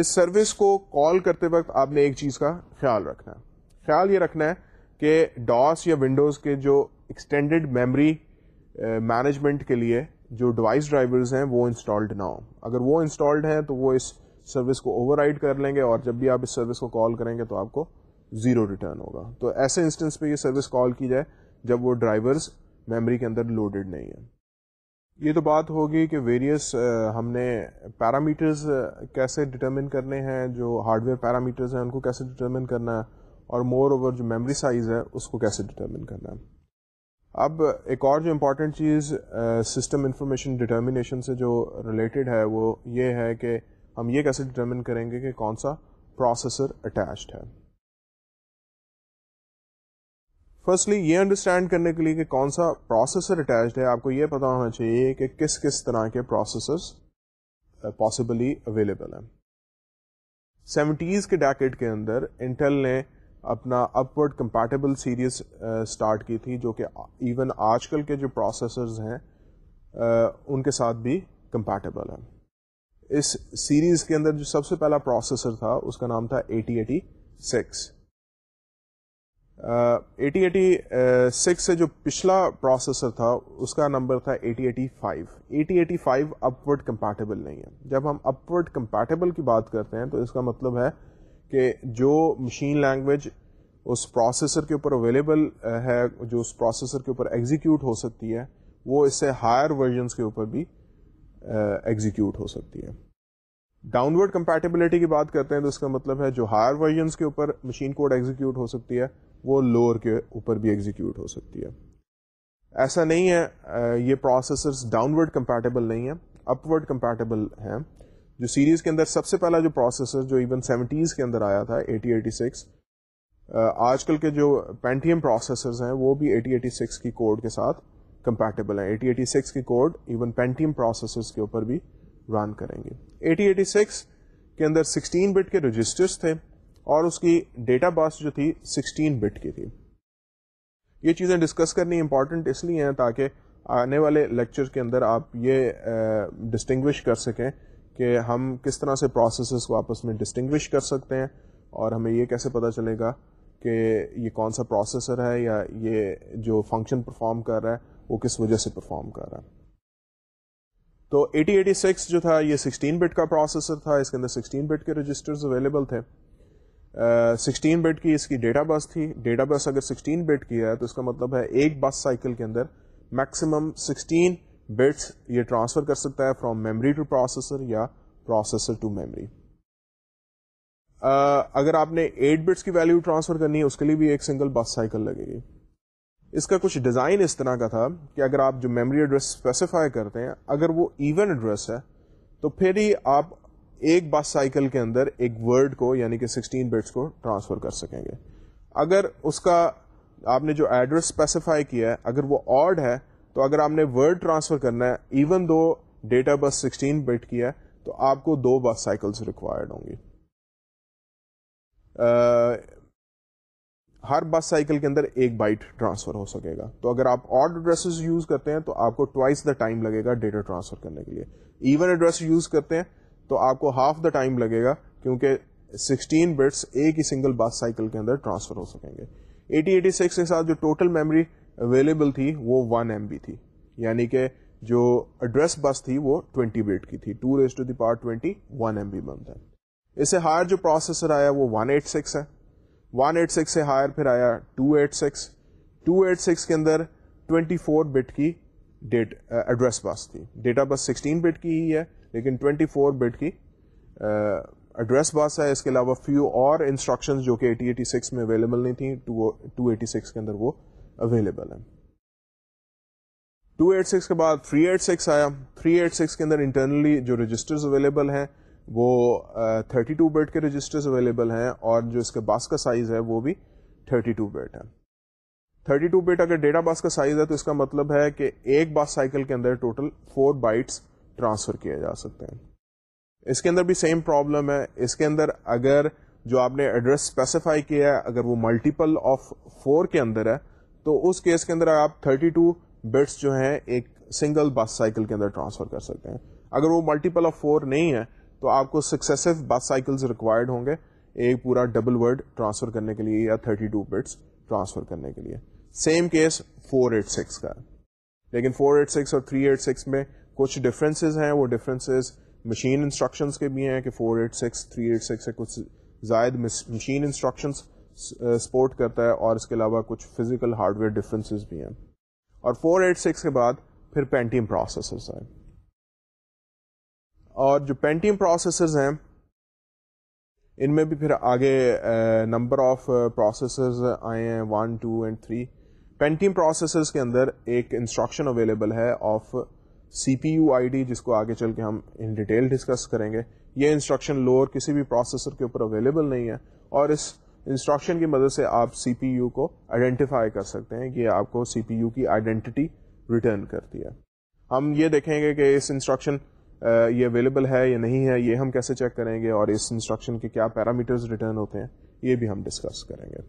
اس سروس کو کال کرتے وقت آپ نے ایک چیز کا خیال رکھنا ہے۔ خیال یہ رکھنا ہے کہ ڈاس یا ونڈوز کے جو ایکسٹینڈیڈ میموری مینجمنٹ کے لیے جو ڈیوائس ڈرائیورز ہیں، وہ انسٹالڈ نہ ہوں۔ اگر وہ انسٹالڈ ہیں تو وہ اس سروس کو اوور رائڈ کر لیں گے اور جب بھی آپ اس سروس کو کال کریں گے تو آپ کو زیرو ریٹرن ہوگا۔ تو ایسے انسٹنس پہ یہ سروس کال کی جائے جب وہ ڈرائیورز میموری کے اندر لوڈڈ نہیں ہے یہ تو بات ہوگی کہ ویریس ہم نے پیرامیٹرز کیسے ڈٹرمن کرنے ہیں، جو ہارڈ ویئر پیرامیٹرز ہیں، ان کو کیسے ڈٹرمن کرنا ہے، اور مور اوور جو میموری سائز ہے، اس کو کیسے ڈٹرمن کرنا ہے۔ اب ایک اور جو امپورٹنٹ چیز سسٹم انفارمیشن ڈٹرمنیشن سے جو ریلیٹڈ ہے، وہ یہ ہے کہ ہم یہ کیسے ڈٹرمن کریں گے کہ کون سا پروسیسر اٹیچڈ ہے۔ فرسٹلی یہ انڈرسٹینڈ کرنے کے لیے کہ کون سا پروسیسر اٹیچڈ ہے، آپ کو یہ پتا ہونا چاہیے کہ کس کس طرح کے پروسیسرس پاسبلی اویلیبل ہیں۔ سیونٹیز کے ڈیکٹ کے اندر انٹل نے اپنا اپورڈ کمپیٹیبل سیریز اسٹارٹ کی تھی، جو کہ ایون آج کل کے جو پروسیسرز ہیں uh, ان کے ساتھ بھی کمپیٹیبل ہیں۔ اس سیریز کے اندر جو سب سے پہلا پروسیسر تھا، اس کا نام تھا eighty eighty six eighty eighty six سے جو پچھلا پروسیسر تھا، اس کا نمبر تھا eighty eighty five. Eighty eighty five upward compatible نہیں ہے۔ جب ہم اپورڈ کمپیٹیبل کی بات کرتے ہیں، تو اس کا مطلب ہے کہ جو مشین لینگویج اس پروسیسر کے اوپر اویلیبل ہے، جو اس پروسیسر کے اوپر ایگزیکیوٹ ہو سکتی ہے، وہ اس سے ہائر ورژنس کے اوپر بھی ایگزیکیوٹ ہو سکتی ہے۔ ڈاؤن ورڈ کمپیٹیبلٹی کی بات کرتے ہیں تو اس کا مطلب ہے جو ہائر ورژنس کے اوپر مشین کوڈ ایگزیکیوٹ ہو سکتی ہے، وہ لوور کے اوپر بھی ایگزیکیوٹ ہو سکتی ہے۔ ایسا نہیں ہے یہ پروسیسر ڈاؤن ورڈ کمپیٹیبل نہیں ہے اپ ورڈ کمپیٹیبل ہیں۔ جو سیریز کے اندر سب سے پہلا جو پروسیسر جو ایون سیونٹیز کے اندر آیا تھا ایٹی ایٹی سکس آج کل کے جو پینٹیم پروسیسرز ہیں، وہ بھی ایٹی ایٹی سکس کی کوڈ کے ساتھ کمپیٹیبل ہیں۔ ایٹی ایٹی سکس کی کوڈ ایون پینٹیم پروسیسرز کے اوپر بھی رن کریں گے۔ ایٹی ایٹی سکس کے اندر سکسٹین بٹ کے رجسٹرس تھے اور اس کی ڈیٹا باس جو تھی سکسٹین بٹ کی تھی۔ یہ چیزیں ڈسکس کرنی امپورٹنٹ اس لیے ہیں تاکہ آنے والے لیکچر کے اندر آپ یہ ڈسٹنگوش کر سکیں کہ ہم کس طرح سے پروسیسز کو آپس میں ڈسٹنگوش کر سکتے ہیں اور ہمیں یہ کیسے پتا چلے گا کہ یہ کون سا پروسیسر ہے یا یہ جو فنکشن پرفارم کر رہا ہے وہ کس وجہ سے پرفارم کر رہا ہے۔ تو ایٹی ایٹی سکس جو تھا، یہ سکسٹین بٹ کا پروسیسر تھا، اس کے اندر سکسٹین بٹ کے رجسٹرز اویلیبل تھے۔ سکسٹین بٹ کی اس کی ڈیٹا بس تھی۔ ڈیٹا بس اگر سکسٹین بٹ کی ہے، تو اس کا مطلب ہے ایک بس سائیکل کے اندر میکسیمم سکسٹین بٹس یہ ٹرانسفر کر سکتا ہے فرام میموری ٹو پروسیسر یا پروسیسر ٹو میموری اگر آپ نے ایٹ بٹس کی ویلو ٹرانسفر کرنی ہے، اس کے لیے بھی ایک سنگل بس سائیکل لگے گی۔ اس کا کچھ ڈیزائن اس طرح کا تھا کہ اگر آپ جو میموری ایڈریس اسپیسیفائی کرتے ہیں، اگر وہ ایون ایڈریس ہے، تو پھر ہی آپ ایک بس سائیکل کے اندر ایک ورڈ کو یعنی کہ سکسٹین بٹس کو ٹرانسفر کر سکیں گے۔ اگر اس کا آپ نے جو ایڈریس اسپیسیفائی کیا ہے، اگر وہ آڈ ہے، تو اگر آپ نے ورڈ ٹرانسفر کرنا ہے even though data bus sixteen bit کی ہے، تو آپ کو دو بس سائیکلس ریکوائرڈ ہوں گی۔ ہر بس سائیکل کے اندر ایک بائٹ ٹرانسفر ہو سکے گا۔ تو اگر آپ آڈ ایڈریس یوز کرتے ہیں تو آپ کو ٹوائس دا ٹائم لگے گا ڈیٹا ٹرانسفر کرنے کے لیے۔ ایون ایڈریس یوز کرتے ہیں تو آپ کو ہاف دا ٹائم لگے گا کیونکہ سکسٹین بٹس ایک ہی سنگل بس سائیکل کے اندر ٹرانسفر ہو سکیں گے۔ ایٹی ایٹی سکس کے ساتھ جو ٹوٹل میموری اویلیبل تھی وہ ون ایم بی تھی۔ یعنی کہ جو ایڈریس بس تھی وہ ٹوینٹی بیٹ کی تھی۔ To raise to the power twenty one M be بنتا ہے۔ اس سے ہائر جو پروسیسر آیا وہ ون ایٹ سکس ہے۔ ون ایٹ سکس سے ہائر پھر آیا two eight six two eight six کے اندر ٹوینٹی فور بٹ کی ڈیٹ ایڈریس بس تھی. ڈیٹا بس سکسٹین بٹ کی ہی ہے، لیکن ٹوینٹی فور بٹ کی uh, ایڈریس بس ہے. اس کے علاوہ فیو اور انسٹرکشن جو کہ ایٹی ایٹی سکس میں اویلیبل نہیں تھیں ٹو ایٹی سکس کے اندر وہ اویلیبل ہے ٹو ایٹ سکس کے بعد تھری ایٹ سکس آیا. تھری ایٹ سکس کے اندر انٹرنلی جو رجسٹرز اویلیبل ہیں وہ تھرٹی ٹو بیٹ کے رجسٹرز اویلیبل ہیں اور جو اس کے باس کا سائز ہے وہ بھی تھرٹی ٹو بیٹ ہے تھرٹی ٹو بیٹ اگر ڈیٹا باس کا سائز ہے تو اس کا مطلب ہے کہ ایک باس سائیکل کے اندر ٹوٹل فور بائٹس ٹرانسفر کیے جا سکتے ہیں۔ اس کے اندر بھی سیم پرابلم ہے۔ اس کے اندر اگر جو آپ نے ایڈریس اسپیسیفائی کیا ہے، اگر وہ ملٹیپل آف فور کے اندر ہے، تو اس کیس کے اندر آپ تھرٹی ٹو بٹس جو ہیں ایک سنگل بس سائیکل کے اندر ٹرانسفر کر سکتے ہیں۔ اگر وہ ملٹیپل آف فور نہیں ہے تو آپ کو سکسیسو بس سائیکلز ریکوائرڈ ہوں گے. ایک پورا ڈبل ورڈ ٹرانسفر کرنے کے لیے یا تھرٹی ٹو بٹس ٹرانسفر کرنے کے لیے. Same case four eight six کا. لیکن فور ایٹ سکس اور تھری ایٹ سکس میں کچھ ڈفرینسز ہیں. وہ ڈفرینسز مشین انسٹرکشنس کے بھی ہیں کہ four eight six three eight six سے کچھ زائد مشین انسٹرکشنس سپورٹ کرتا ہے اور اس کے علاوہ کچھ فزیکل ہارڈ ویئر ڈفرینسز بھی ہیں. اور فور ایٹ سکس کے بعد پھر پینٹیم پروسیسرز ہیں. اور جو پینٹیم پروسیسرز ہیں، ان میں بھی پھر آگے نمبر آف پروسیسرز آئے ہیں one two and three Pentium processors کے اندر ایک انسٹرکشن اویلیبل ہے of C P U I D جس کو آگے چل کے ہم ان ڈیٹیل ڈسکس کریں گے. یہ انسٹرکشن لوور کسی بھی پروسیسر کے اوپر اویلیبل نہیں ہے اور اس انسٹرکشن کی مدد سے آپ سی پی یو کو آئیڈینٹیفائی کر سکتے ہیں کہ آپ کو سی پی یو کی آئیڈینٹی ریٹرن کرتی ہے. ہم یہ دیکھیں گے کہ اس انسٹرکشن یہ اویلیبل ہے یا نہیں ہے، یہ ہم کیسے چیک کریں گے اور اس انسٹرکشن کے کیا پیرامیٹرز ریٹرن ہوتے ہیں، یہ بھی ہم ڈسکس کریں گے۔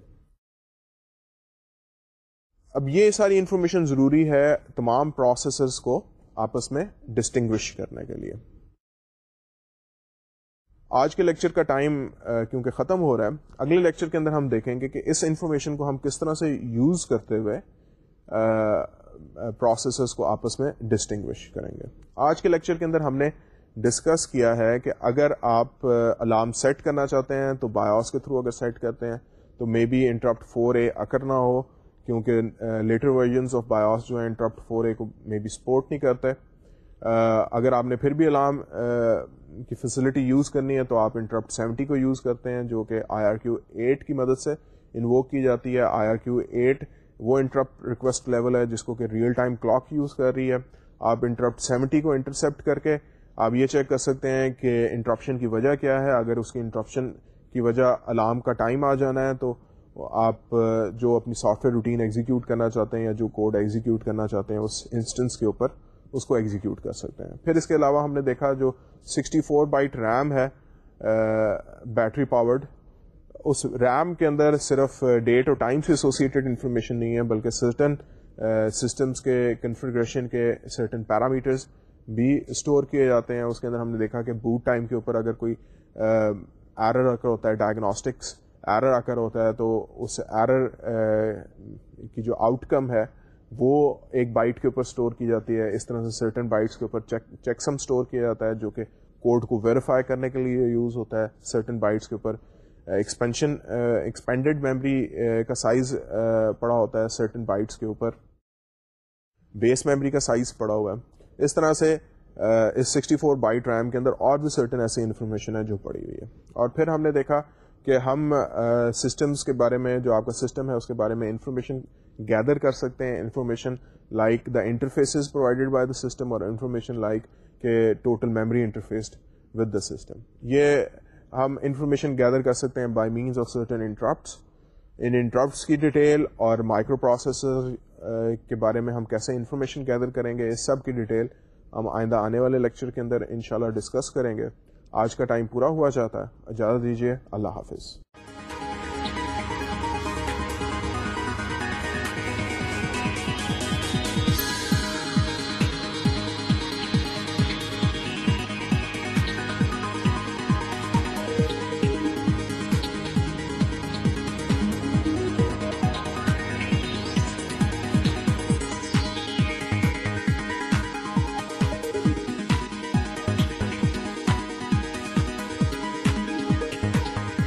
اب یہ ساری انفارمیشن ضروری ہے تمام پروسیسرز کو آپس میں ڈسٹنگوش کرنے کے لیے۔ آج کے لیکچر کا ٹائم کیونکہ ختم ہو رہا ہے، اگلے لیکچر کے اندر ہم دیکھیں گے کہ اس انفارمیشن کو ہم کس طرح سے یوز کرتے ہوئے پروسیسرز کو آپس میں ڈسٹنگوش کریں گے۔ آج کے لیکچر کے اندر ہم نے ڈسکس کیا ہے کہ اگر آپ الارم سیٹ کرنا چاہتے ہیں تو بایوس کے تھرو اگر سیٹ کرتے ہیں تو may be interrupt for a occur نہ ہو، کیونکہ لیٹر ورژنس آف بایوس جو ہیں انٹرپٹ فور اے کو مے بی سپورٹ نہیں کرتے۔ اگر آپ نے پھر بھی الارم کی فیسلٹی یوز کرنی ہے تو آپ انٹرپٹ سیونٹی کو یوز کرتے ہیں، جو کہ آئی آر کیو ایٹ کی مدد سے انووک کی جاتی ہے۔ آئی آر کیو ایٹ وہ انٹرپٹ ریکویسٹ لیول ہے جس کو کہ ریئل ٹائم کلاک یوز کر رہی ہے۔ آپ انٹرپٹ سیونٹی کو انٹرسپٹ کر کے آپ یہ چیک کر سکتے ہیں کہ انٹرپشن کی وجہ کیا ہے۔ اگر اس کی انٹرپشن کی وجہ الارم کا ٹائم آ جانا ہے تو آپ جو اپنی سافٹ ویئر روٹین ایگزیکیوٹ کرنا چاہتے ہیں یا جو کوڈ ایگزیکیوٹ کرنا چاہتے ہیں، اس انسٹنس کے اوپر اس کو ایگزیکیوٹ کر سکتے ہیں۔ پھر اس کے علاوہ ہم نے دیکھا جو 64 بائٹ ریم ہے بیٹری پاورڈ اس ریم کے اندر صرف ڈیٹ اور ٹائم سے ایسوسیٹیڈ انفارمیشن نہیں ہے، بلکہ سرٹن سسٹمس کے کنفیگریشن کے سرٹن پیرامیٹرز بھی اسٹور کیے جاتے ہیں. اس کے اندر ہم نے دیکھا کہ بوٹ ٹائم کے اوپر اگر کوئی ایرر آ کر ہوتا ہے ڈائگنوسٹکس ایرر آ کر ہوتا ہے، تو اس ایرر کی جو آؤٹ کم ہے، وہ ایک بائٹ کے اوپر اسٹور کی جاتی ہے. اس طرح سے سرٹن بائٹس کے اوپر چیک سم اسٹور کیا جاتا ہے، جو کہ کوڈ کو ویریفائی کرنے کے لیے یوز ہوتا ہے. سرٹن بائٹس کے اوپر ایکسپینشن ایکسپینڈیڈ میموری کا سائز پڑا ہوتا ہے سرٹن بائٹس کے اوپر بیس میموری کا سائز پڑا ہوا ہے اس طرح سے اس سکسٹی فور بائٹ ریم کے اندر اور بھی سرٹن ایسی انفارمیشن ہے جو پڑی ہوئی ہے اور پھر ہم نے دیکھا کہ ہم سسٹمس کے بارے میں جو آپ کا سسٹم ہے اس کے بارے میں انفارمیشن گیدر کر سکتے ہیں information like the interfaces provided by the system اور انفارمیشن لائک کہ total memory interfaced with the system یہ ہم انفارمیشن گیدر کر سکتے ہیں by means of certain interrupts in interrupts کی ڈیٹیل اور مائکرو پروسیسر uh, کے بارے میں ہم کیسے انفارمیشن گیدر کریں گے، اس سب کی ڈیٹیل ہم آئندہ آنے والے لیکچر کے اندر انشاءاللہ ڈسکس کریں گے۔ آج کا ٹائم پورا ہوا چاہتا ہے۔ اجازت دیجیے اللہ حافظ۔